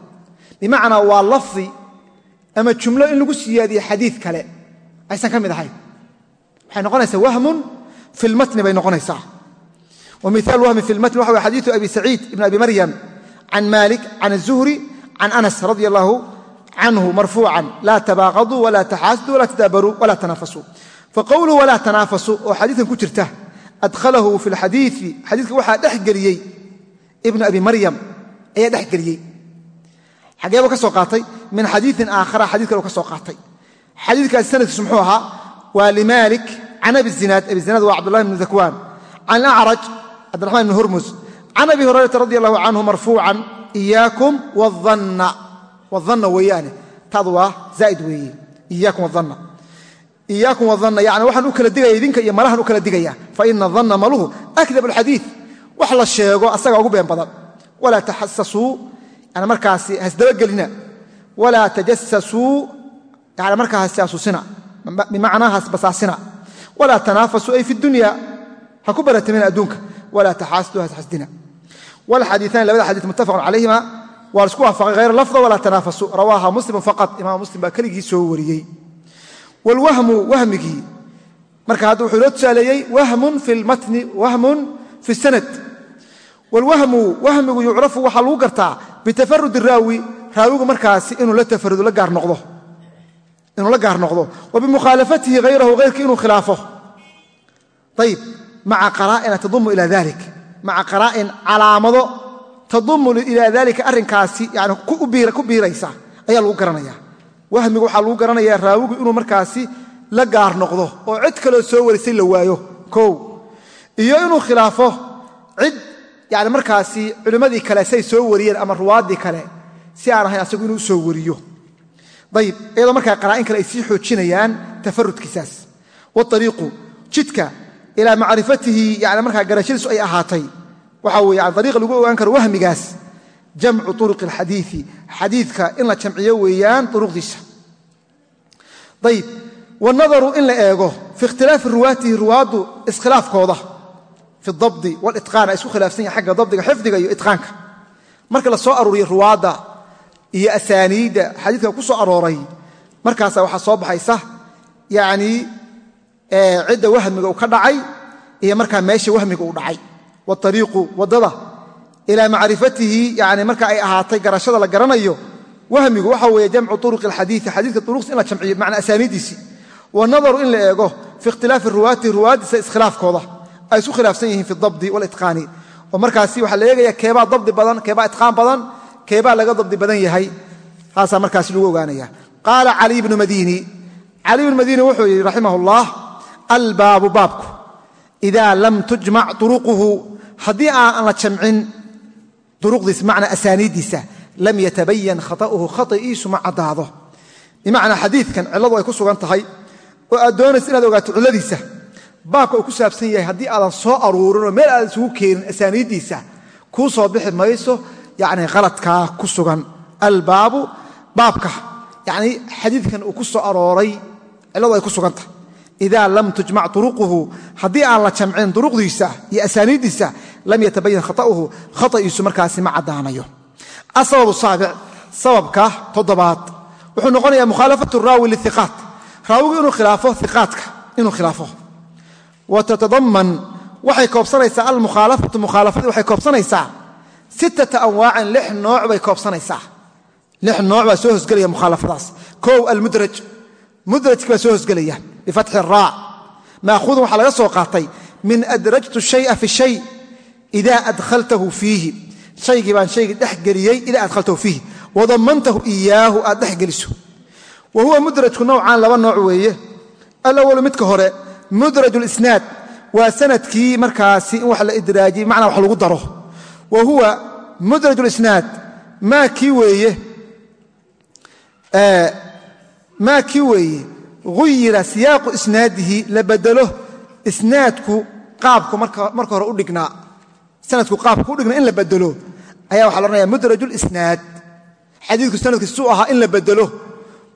bimacnaa waa lafdi ama jumlo in lagu siyaadiye xadiid kale aysan ka mid ahayn waxay noqonaysaa wahmun bay noqonaysaa wmiaal wahmi fi lmatn waxa w xadiiu abi saciid ibn abi maryam can malik can الzuhri can anas radi allahu canhu marfuucan laa tabaaqaduu wala taxaasaduu wala tadaabaruu wala tanaafasuu faqowluhu walaa tanaafasuu oo xadiikan ku jirta adhalahu fi lxadiii xadiidka waxaa dhex geliyey ibnu abi maryam ayaa dhex geliyey xageebuu ka soo qaatay min xadiiin aakhara xadid kale u ka soo qaatay xadiidkaasi sanadkiisu muxuu ahaa waa limaalik can abi zinaad abi zinaad waa cabdullahi bnu dakwaan can acraj cabdiraxmaan bn hurmus can abi hurayrata radi allahu canhu marfuucan iyaakum wadanna weeyaane. Taadu waa zaa'id weeye iyaakum wadanna iyaakum wadanna yani waxaan u kala digaya idinka iyo malahan u kala digaya. Faina danna maluhu. Akdab alxadiid wax la sheego asaga ugu been badan. Walaa taxasasuu yani markaasi hasdabagelina walaa tajasasuu yani markaa hasjaasusina bimacnaa hasbasaasina walaa tanaafasuu ay fi dunya. Ha ku baratamina adduunka walaa taxaasdu hasxasdina wlxadiiaani labada xadii muttafaqun calayhima waa isku waafaqay hayra lafda walaa tanaafasu rawaaha muslimun faqad imaam muslim baa keligii soo wariyey wlwahmu wahmigii marka hadda wuxuu loo tusaaleeyey wahmun fi lmatni wahmun fi sanad wlwahmu wahmigu yucrafu waxaa lagu gartaa bitafarud iraawi raawigu markaasi inuu la gaar noqdo wa bimukhaalafatihi hayrahu hayrkii inuu khilaafo ayib maca qaraa'ina tadumu ila dalik maca qaraa'in calaamado tadumu ilaa dalika arrinkaasi yani ku biiraysa ayaa lagu garanaya. Wahmigu waxaa lagu garanaya raawigu inuu markaasi la gaar noqdo oo cid kaloo soo warisay la waayo. Kow iyo inuu khilaafo cid yani markaasi culimmadii kale say soo wariyeen ama ruwaaddii kale si aan ahayn asagu inuu u soo wariyo. Ayib iyadoo markaa qaraa'in kale ay sii xoojinayaan tafarudkiisaas waariiqu jidka ilaa macrifatihi yani markaa garashadiisu ay ahaatay. Waxa weye ariiqa lagu ogaan karo wahmigaas jamcu turuq alxadiii xadiidka in la jamciyo weeyaan uruqdiisa ayib wanadaru in la eego fi ikhtilaafi ruwaatihi ruwaaddu iskhilaafkooda fi dabdi walitqaan ay isku khilaafsan yahin xagga dabdiga xifdiga iyo itqaanka. Marka la soo aruuriyo ruwaadda iyo asaaniidda xadiidka ku soo arooray markaasa waxaa soo baxaysa yanii cidda wahmiga uu ka dhacay iyo markaa meesha wahmiga uu dhacay. Waariiqu waddada. Ilaa macrifatihi yani marka ay ahaatay garashada la garanayo wahmigu waxa weeye jamcu uruqi alxadiii xadiika uruqs in la jamciyo macna asaaniidiisii wanadaru in la eego fi ikhtilaafi ruwaati ruwaadiisa iskhilaafkooda. Ay isu khilaafsan yihiin fi dabdi walitqaani oo markaasi waxaa la eegaya keebaa dabdi badan keebaa itqaan badan keebaa laga dabdi badan yahay. Taasaa markaasi lagu ogaanaya qaala cali bnu madiini. Cali bnu madiini wuxuu yidhi raximah albaabu baabku. Idaa lam tujmac turuquhu. Haddii aan la jamcin duruqdiisa macnaa asaaniiddiisa lam yatabayan khata'uhu khata'iisu ma caddaado. Bimacnaa xadiidkan cilladu ay ku sugan tahay oo aad doonaysa inaad ogaato cilladiisa baabka uu ku saabsan yahay haddii aadan soo aruurinoo meel aadan isugu keenin asaaniiddiisa kuu soo bixi mayso yacni khaladkaa ku sugan. Albaabu baabka. Yacni xadiidkan uu ku soo arooray cilladu ay ku sugan tahay idaa lam tujmac turuquhu haddii aan la jamcin duruqdiisa iyo asaaniiddiisa lam yatabayan khata'uhu khata'iisu markaasi ma caddaanayo. asabab saabic sababka toddobaad wuxuu noqonayaa mukhaalafatu raawi liiqaat raawigu inuu khilaafo iqaatka inuu khilaafo wa tatadaman waxay koobsanaysaa almukhaalafatu mukhaalafadii waxay koobsanaysaa sittata anwaacin lix nooc bay koobsanaysaa lix nooc baa soo hosgelaya mukhaalafadaas kow almudraj mudrajki baa soo hosgelaya bifatxi raa maahuudun waxaa laga soo qaatay min adrajtu shaya fi shay ida adhaltahu fiihi shaygii baan shaygii dhex geliyey idaa adhaltahu fiihi wadamantahu iyaahu aad dhex geliso. Wa huwa mudrajku nowcan laba nooc weeye. Alawalu midka hore mudraj lisnaad waa sannadkii markaasi in wax la idraajiy macnaa wax lagu daro. Wa huwa mudraj lisnaad maa weeye uyira siyaaqu isnaadihi la bedelo isnaadku qaabku marka hore udhignaa sanadku qaabku udhignaa in la bedelo ayaa waxa la ohanaya mudraj lisnaad xadiidku sanadkiis suu ahaa in la bedelo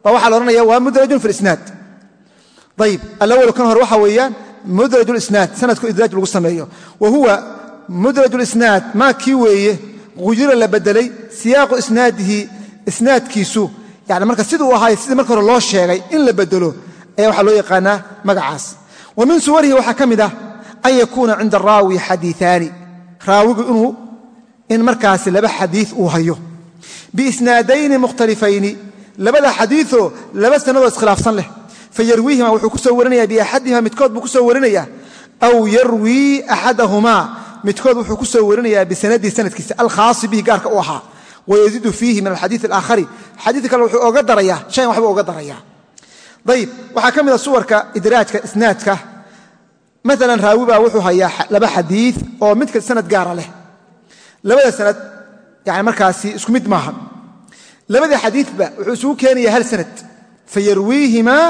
baa waxaa la ohanaya waa mudrajun fi lisnaad ayib alawalu kan hore waxa weeyaan mudraj lisnaad sanadku idraaj lagu sameeyo. Wa huwa mudraj lisnaad maa kii weeye uyira la bedelay siyaaqu isnaadihi isnaadkiisu yani marka siduu ahaay sidii marka hore loo sheegay in la bedelo ayaa waxaa loo yaqaanaa magacaas. Wa min suwarihi waxaa ka mid ah an yakuuna cinda araawi xadiiaani raawigu inuu in markaasi laba xadii uu hayo. Biisnaadayni mukhtalifayni. Labada xadiioo laba sanadoo iskhilaafsan leh. Fayarwiihima wuxuu ku warinaya biaxadihima midkood buu ku warinaya aw yarwii axadahumaa midkood wuxuu ku warinayaa bisanadihi sanadkiisa alkhaasi bihi gaarka u ahaa. Wayaziidu fiihi min alxadiii alaakhari xadiidka kale wuxuu oga darayaa shayan waxba oga darayaa. Ayib waxaa ka mid suwarka idraajka isnaadka. Maalan raawi baa wuxuu hayaa laba xadii oo midka sanad gaara leh. Labada sanad yani markaasi isku mid maaha. Labada xadiiba wuxuu isugu keenaya hal sanad. Fayarwiihimaa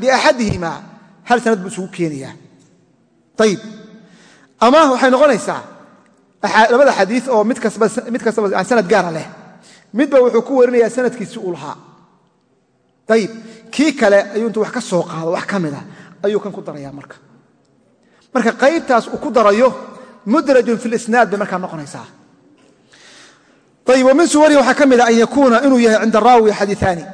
biaxadihimaa hal sanad buu isugu keenayaa. Ayib ama waxay noqonaysaa labada xadii oo mid kastaba sanad gaara leh midba wuxuu ku warinayaa sanadkiisi uu lahaa. Ayib kii kale ayuu intuu wax ka soo qaado wax ka mida ayuu kan ku darayaa marka. Marka qaybtaas uu ku darayo mudrajun fi lisnaad bay markaa noqonaysaa. Ayib wa suwarihi waxaa ka mida an yakuuna inuu yahay cinda raawi xadiiaani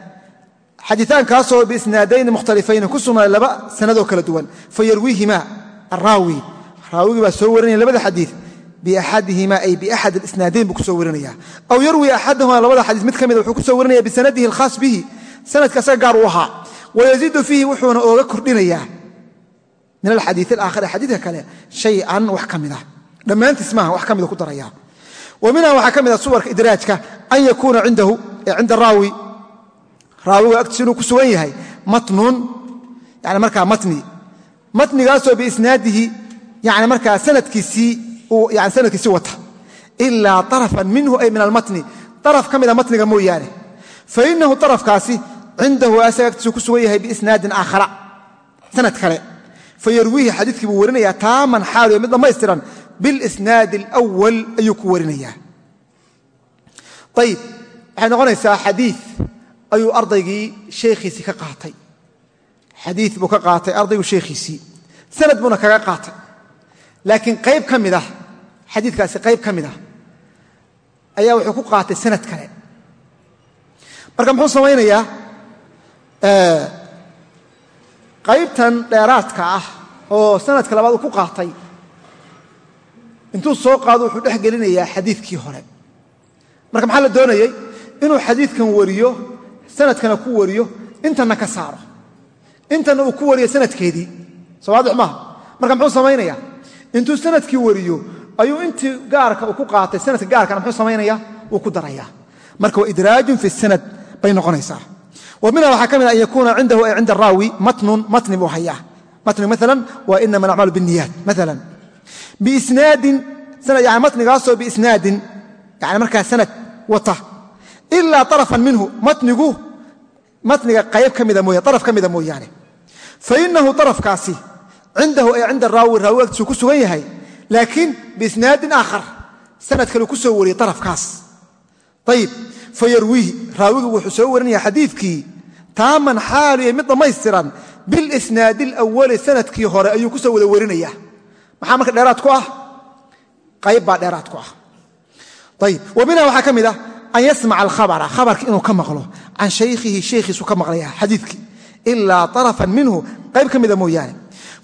xadiiaankaasoo biisnaadayni mukhtalifayni ku sugnaaday laba sanadoo kala duwan. Fayarwiihimaa araawi raawigii baa soo warinaya labada xadii biaxadihima ay biaxad alisnaadayn buu ku soo warinaya. Aw yarwi axadahuma labada xadiis mid ka mida wuxuu ku soo warinaya bisanadihi alkhaas bihi. Sanadka asaga gaar u ahaa. Wayaziidu fiihi wuxuuna ooga kordhinayaa min alxadii alaakhari xadiidka kale shayan wax ka mida dhammaantiis maaha wax ka mida ku daraya. Wa minha waxaa ka mida suwarka idraajka an yakuuna cindahu cinda raawi. Raawiga agtiisa inuu ku yani sanadkiisii wata. Ilaa arafan minhu ay min almatni. Araf ka mida matniga mooyaane. Fainahu arafkaasi cindahu asaga agtiisu ku sugan yahay biisnaadin aakhara. Sanad kale. Fayarwiihi xadiikii buu warinayaa taaman xaaliyo mid dhammaystiran bilisnaadi alwal ayuu ku warinayaa. Ayib waxay noqonaysaa xadii ayuu ardaygii sheekhiisii ka qaatay. Xadii buu ka qaatay ardaygu sheekhiisii. Sanad buuna kaga qaatay laakiin qayb ka mid ah xadiikaasi qayb ka mid ah ayaa wuxuu ku qaatay sanad kale. Marka muxuu samaynayaa? Qaybtan dheeraadka ah oo sanadka labaad uu ku qaatay intuu soo qaado wuxuu dhex gelinayaa xadiidkii hore. Marka maxaa la doonayey inuu xadiidkan wariyo sanadkana ku wariyo intana ka saaro. Intana uu ku wariyo sanadkeedii. Soo waadix maaha marka muxuu samaynaya intuu sannadkii wariyo ayuu intii gaarka ku qaatay sanadka gaarkana muxuu samaynaya wuu ku daraya. Marka waa idraajun fi sanad bay noqonaysaa. Wa minha waxaa ka mid an yakuuna cindahu ay cinda araawi matnun matni buu hayaa. Matnigu maala waa inama alacmaalu biاniyaat maala biisnaadin yani matnigaasoo biisnaadin yani markaa sanad wata. Ilaa arafan minhu matnigu matniga qayb ka mida mooya araf ka mida mooyaane. Fainahu arafkaasi cindahu ay cinda raawi raawi agtiisuu ku sugan yahay laakiin biisnaadin aakhar sanad kale ku soo wariyey arafkaas ayib fayarwiihi raawigu wuxuu soo warinaya xadiidkii taaman xaaliya mid dhammaystiran bilisnaadi alawali sannadkii hore ayuu ku soo wada warinaya maxaa marka dheeraad ku ah? Qayb baa dheeraad ku ah. Ayib wa minha waxaa ka mid ah an yasmaca alkhabara khabarka inuu ka maqlo can shaykhihi shaykhiisu ka maqlaya xadiidkii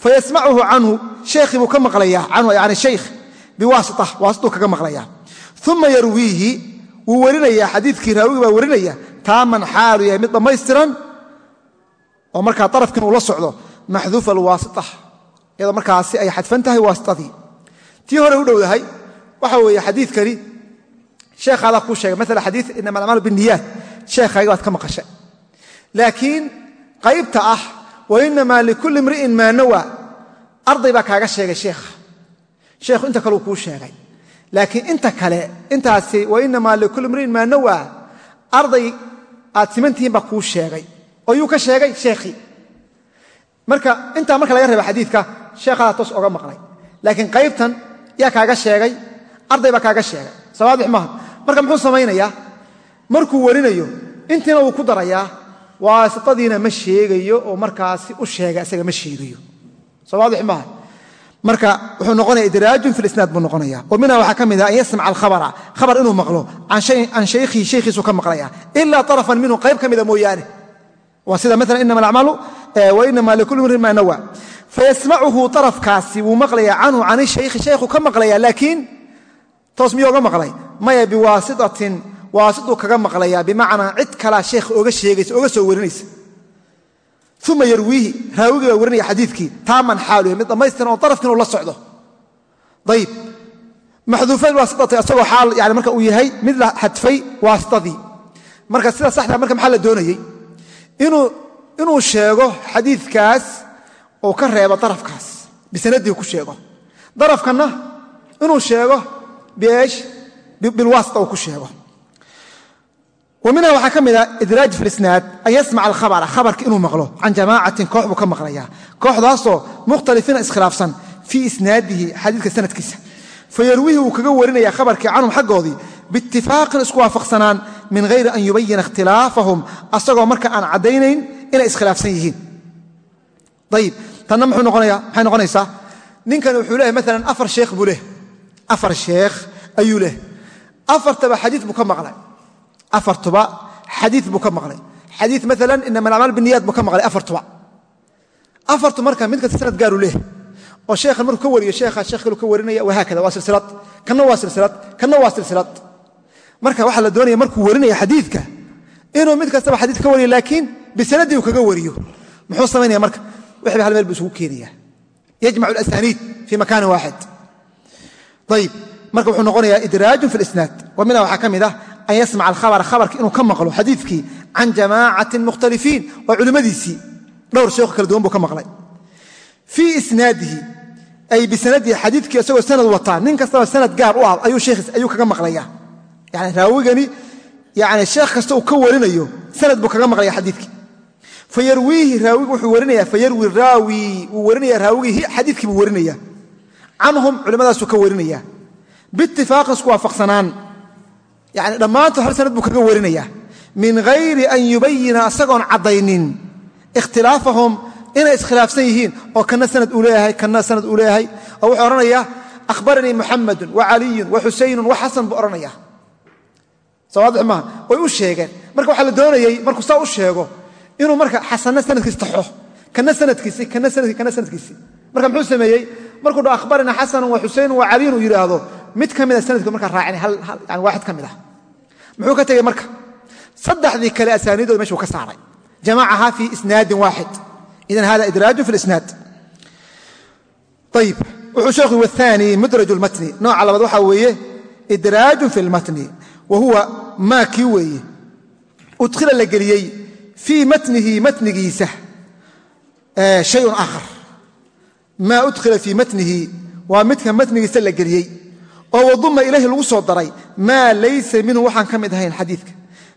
fayasmacuhu canhu sheekhii buu ka maqlaya canhu yani shaykh biwaasita waasituu kaga maqlaya uma yarwiihi wuu werinayaa xadiidkii raawigi baa warinaya taaman xaalu yahay mid dhammaystiran oo markaa arafkin uu la socdo maxduufa alwaasita iyadoo markaasi ay xadfan tahay waasitadii tii hore u dhowdahay waxa weeye xadiidkani sheekhaadaa kuu sheegay maala xadii inama alacmaalu biniyaat sheekhaaga baad ka maqashay laakiin wa inamaa likulli imri'in maa nawa. Arday baa kaaga sheegay sheekha. Sheekhu inta kaleu kuu sheegay. Laakiin inta kale intaasi wa inamaa likulli imri'in maa nawa. Arday aad simantihiin baa kuu sheegay. Oo yuu ka sheegay sheekhii marka intaa marka laga reeba xadiidka sheekhadaa toos oga maqlay. Laakiin qaybtan yaa kaaga sheegay arday baa kaaga sheegay. Sawaadix maaha. Marka muxuu samaynayaa? Markuu warinayo intiina wuu ku darayaa waasitadiina ma sheegayo oo markaasi u sheega isaga ma sheegayo. Sawaadix maaha. Marka wuxuu noqonaya idraajun fi buu noqonaya wa minha waxaa ka mid ah an yasmaca alkhabara. Khabar inuu maqlo. Can shaykhihi shaykhiisu ka maqlaya ilaa arafan minhu qayb ka mida mooyaane. Waa sida maala inama alacmaalu wa inama likulli mrin maa nawa. Fayasmacuhu arafkaasi wuu maqlaya canhu can shaykhu ka maqlaya laakiin toos miyuu oga maqlay? Maya biwaasitatin waasituu kaga maqlaya bimacnaa cid kalaa sheekh oga sheegaysa oga soo warinaysa. Uma yarwiihi raawigii baa warinaya xadiidkii taaman xaaluya mid dhammaystiran oo arafkiin uu la socdo. Ayib maxduufayn waasitati asagoo xaal yani marka uu yahay mid la xadfay waasitadii marka sida saxda marka maxaa la doonayey inuu sheego xadiidkaas oo ka reebo darafkaas bisanadii ku sheego. Darafkanna inuu sheego biesh bilwaasita uu ku sheego minha waxaa ka mid a idraaj fi lisnaad an yasmaca alkhabara khabarka inuu maqlo can jamaacatin koox buu ka maqlaya kooxdaasoo mukhtalifiina iskhilaafsan fii isnaadihi xadiidka sanadkiisa. Fayarwihi wuu kaga warinaya khabarkii canhum xaggoodii biitifaaqin isku waafaqsanaan min hayri an yubayina ikhtilaafahum asagoo marka aan caddaynayn inay iskhilaafsan yihiin. Ayib tanna maxay noqonaysaa? Ninkani wuxuu leehay maalan afar sheekh buu leh. Afar sheekh ayuu leh. Afartaba xadii buu ka maqlay afartuba xadii buu ka maqlay. Xadii maalan inama alacmaal biniyaad buu ka maqlay afartuba. Afartu marka mid kasta sanad gaaru leh oo sheekhan markuu ka wariyo sheekha sheekh kalu ka warinaya wahaakada waa silsilad. Kanna waa silsilad kanna waa silsilad. Marka waxaa la doonaya markuu warinaya xadiidka inuu mid kastaba xadiid ka wariyo laakiin bisanadii uu kaga wariyo. Muxuu samaynaya marka? Wixba hal meel buu isugu keenaya yajmacu alasaniid fii makaanin an yasmaca alkhabara khabarka inuu ka maqlo xadiidkii can jamaacatin mukhtalifiin waa culimmadiisii dhowr sheekho kala duwan buu ka maqlay fii isnaadihi ay bisanadihi xadiidkii isagoo sanad wataa nin kastaba sanad gaar u ah ayuu kaga maqlaya yani raawigani yani sheekh kasta uu ka warinayo sanad buu kaga maqlaya xadiidkii fayarwiihi raawigu wuxuu warinaya fayarwi raawi wuu warinaya raawigii xadiidkii buu warinaya canhum culimmadaasuu ka yani dhammaantood hal sanad buu kaga warinaya min hayri an yubayina asagoon caddaynin ikhtilaafahum inay iskhilaafsan yihiin. Oo kana sanad uu leeyahay kana sanad uu leeyahay. Oo wuxuu odhanaya ahbaranii muxamadun wa caliyun wa xusaynun wa marka waxaa la doonayey markuu saa u sheego inuu marka xasanna sanadkiis taxo. Kana sanadkiisi kana sannadkii kana sanadkiisi marka muxuu sameeyey? Markuu dha akhbarina xasanun wa xusaynu wa caliyun uu yidhaahdo. Mid ka mida sanadku markaa raacin yani waaxid ka mid ah muxuu ka tegey marka? Saddexdii kale asaaniidood meshuu ka saaray. Jamacaha fii isnaadin waaxid. Idan hada idraajun fi lisnaad ayib wuxuu sheekhu waani mudraj lmatni nooca labaad waxaa weeye idraajun fi lmatni wa huwa maa kii weeye. Udkhila la geliyey fii matnihi matnigiisa. Shayun aakhar. Maa udkhila fii matnihi. Waa midka matnigiisa la geliyey oo waduma ilayhi lagu soo daray maa laysa minhu waxaan ka mid ahayn xadiidka.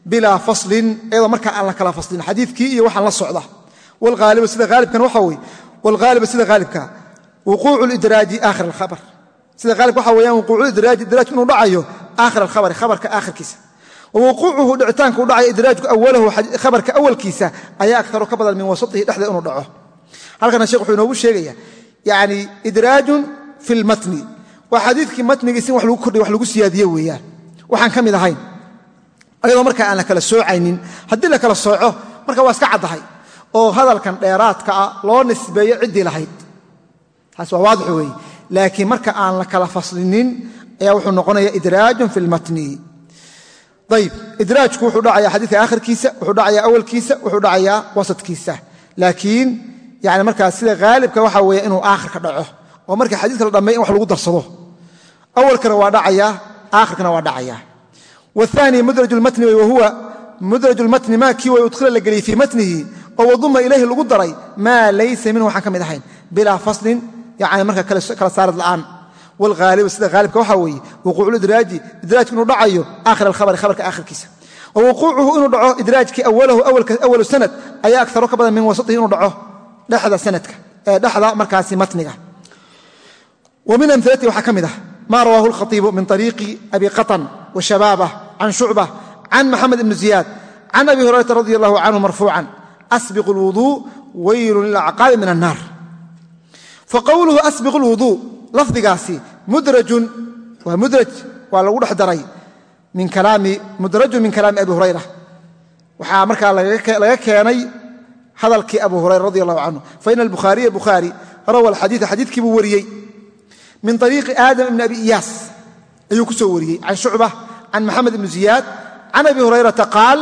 Bilaa faslin iyadoo markaa aan la kala faslin xadiidkii iyo waxaan la socda. Walaalibu sida aalibkan waxa weye wlhaalibu sida haalibka wuquucu lidraaji aakhir alkhabar. Sida haalibka waxa weyaan wuquuculidraaji idraajku inuu dhacayo aakhir alkhabari khabarka aakhirkiisa. Wuquucuhu dhicitaanka u dhacayo idraajku awalahu khabarka awalkiisa ayaa aktaru ka badan min wasatihi dhexda inuu dhaco. Halkana shekh wuxuu inoogu sheegaya yani waa xadiidkii matnigiisi in wax lagu siyaadiye weeyaan. Waxaan ka ahayn. Ayadoo markaa aan la kala soocaynin haddii la kala sooco marka waa iska caddahay. Oo hadalkan dheeraadka ah loo nisbeeyo ciddii lahayd. Taas waa waadix weeye. Laakiin marka aan la kala faslinin ayaa wuxuu noqonaya idraajun fi lmatni ayib idraajku wuxuu dhacaya xadiidka aakhirkiisa wuxuu dhacayaa awalkiisa wuxuu dhacayaa wasadkiisa laakiin yani markaa sida haalibka waxa weeye inuu aakhirka dhaco oo marka xadiidka la dhammay in wax lagu darsado. Awalkana waa dhacayaa aakhirkana waa dhacayaa waani mudraj lmatni wey wahuwa mudraj lmatni maa kii way udkhila la geliyey fii matnihi oo waduma ilayhi lagu daray maa laysa minhu waxaan ka ahayn. Bilaa faslin yani marka kala saarad la'aan. Wlhaalibu sida haalibka waxaa weeye wuquuculidraaji idraajku inuu dhacayo aakhir alkhabari khabarka aakhirkiisa. Wa wuquucuhu inuu dhaco idraajkii awalahu awalu sanad ayaa akaro ka badan min wasatihi inuu dhaco dhexda sanadka dhexda markaasi matniga min amilatihi waxaa ka mid ah ma rawaahu lkhaiibu min ariiqi abi qaطn wa shabaabah can shucbah can maxamed ibni ziyaad can abi hurayrata radi allahu canhu marfuucan asbiqu lwuduu weylun lilacqaabi min annaar faqowluhu asbiqu lwuduu lafdigaasi mudrajun waa mudraj waa lagu dhex daray mudrajun min kalaami abi hurayra waxaa markaa laga keenay hadalkii abu hurayra radi allahu canhu faina albukhaariya bukhaari rawa alxadiia xadiidkii buu wariyey min ariiqi aadam ibni abi iyaas. Ayuu ku soo wariyey. Can shucbah can maxamed ibni ziyaad can abi hurayrata qaal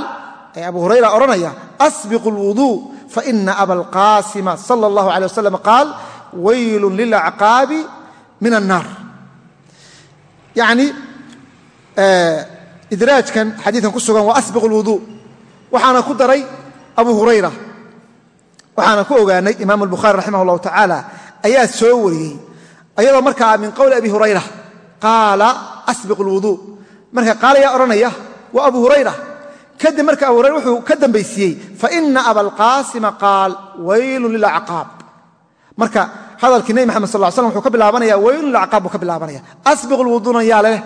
abu hurayra odhanaya asbiqu lwuduu faina abalqaasima sala allahu alay wasalam qaal weylun lilacqaabi min annaar. Yacni idraajkan xadiidkan ku sugan waa asbiqu lwuduu waxaana ku daray abu hurayra. Waxaana ku ogaanay imaam albukhaari raximah allahu tacaala ayaa soo wariyey ayadoo markaa min qowli abi hurayra qaala asbiqu lwuduu marka qaal ayaa odhanaya waa abu hurayra. Kadib marka abu hurayra wuxuu ka dambaysiiyey faina abalqaasima qaal weylun lilacqaab marka hadalkii nebi maxamed sal slam wuxuu ka bilaabanaya weylun lilacqaab buu ka bilaabanaya. Asbiqu lwuduuna yaa leh.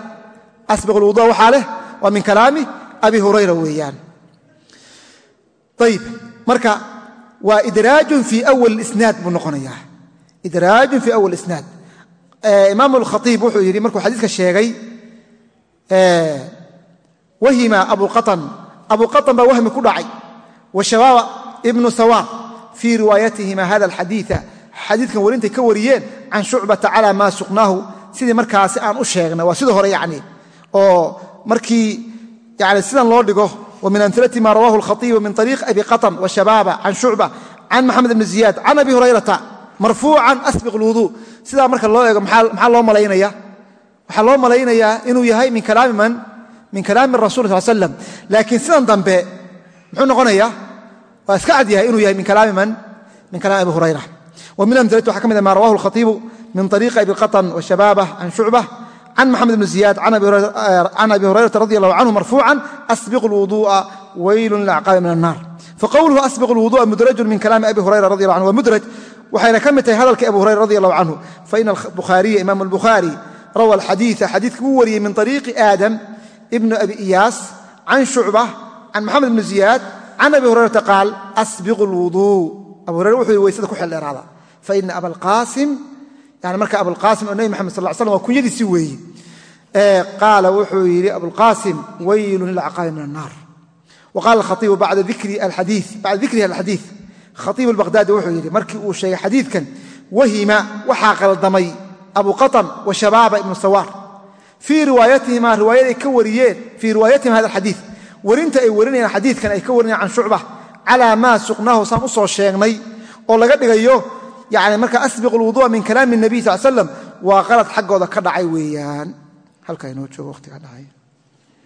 Asbiqu lwudua waxaa leh waa min kalaami abi hurayra weeyaan. Ayib marka waa idraajun fii awal isnaad buu noqonayaa. Idraajun fii awal imaam alkhaiib wuxuu yidhi markuu xadiiska sheegay wahima abu qaan abu qaan baa wahmi ku dhacay. Wa shabaaba ibnu sawaar fii riwaayatihima hada alxadiia xadiidkan warintay ka wariyeen can shucbata cala maa suqnaahu. Sidii markaasi aan u sheegnay waa sidii hore yani oo markii yani sidan loo dhigo wa min amilati ma rawahu alkhaiibu min ariiq abi qaطn wa shabaaba can shucba can maxamed ibni ziyaad can abi hurayrata sidaa marka loo eego maxaa loo malaynaya waxaa loo malaynayaa inuu yahay min kalaami man? Min kalaami rasul sal slam laakiin sidan dambe muxuu noqonaya waa iska cad yahay inuu yahay min kalaami man? Min kalaami abi hurayra. Wa min amilati waxa ka mid ma rawahu alkhaiibu min ariiqi abi qaطn wa shabaabah can shucbah can maxamed ibni ziyaad can abi hurayrata radi allahu canhu marfuucan asbiqu lwuduu'a weylun lilacqaabi min annar faqowluhu asbiqu lwuduu'a mudrajun min kalaami abi hurayra radi waxayna ka mid tahay hadalkii abu hurayra radi allahu canhu faina bukhaariya imaam albukhaari rawa alxadiia xadiidkii wuu wariyey min ariiqi aadam ibnu abi iyaas can shucbah can maxamed ibni ziyaad can abi hurayrata qaal asbiqu lwuduu abu hurayra wuxuu weysada ku xeldheeraada faina abalqaasim yani marka abulqaasim oo nebi maxamed sal slam waa kunyadiisii weeye qaala wuxuu yidhi abulqaasim weylun lilcaqaabi min annaar wa qaala khaiibu bacda dikrihi alxadiid khaiibu albaqhdaadi wuxuu yidhi markii uu sheegay xadiidkan wahima waxaa qaldamay abu qaطn wa shabaaba ibnu sawaar. Fii riwaayatihima riwaayaday ka wariyeen fii riwaayatihim hada alxadiid warinta ay warinayaan xadiidkan ay ka warinayaan can shucba calaa maa suqnaahu saan u soo sheegnay oo laga dhigayo yani marka asbiqu lwudu'a min kalaami nabiy sal slam waa qalad xaggooda ka dhacay weeyaan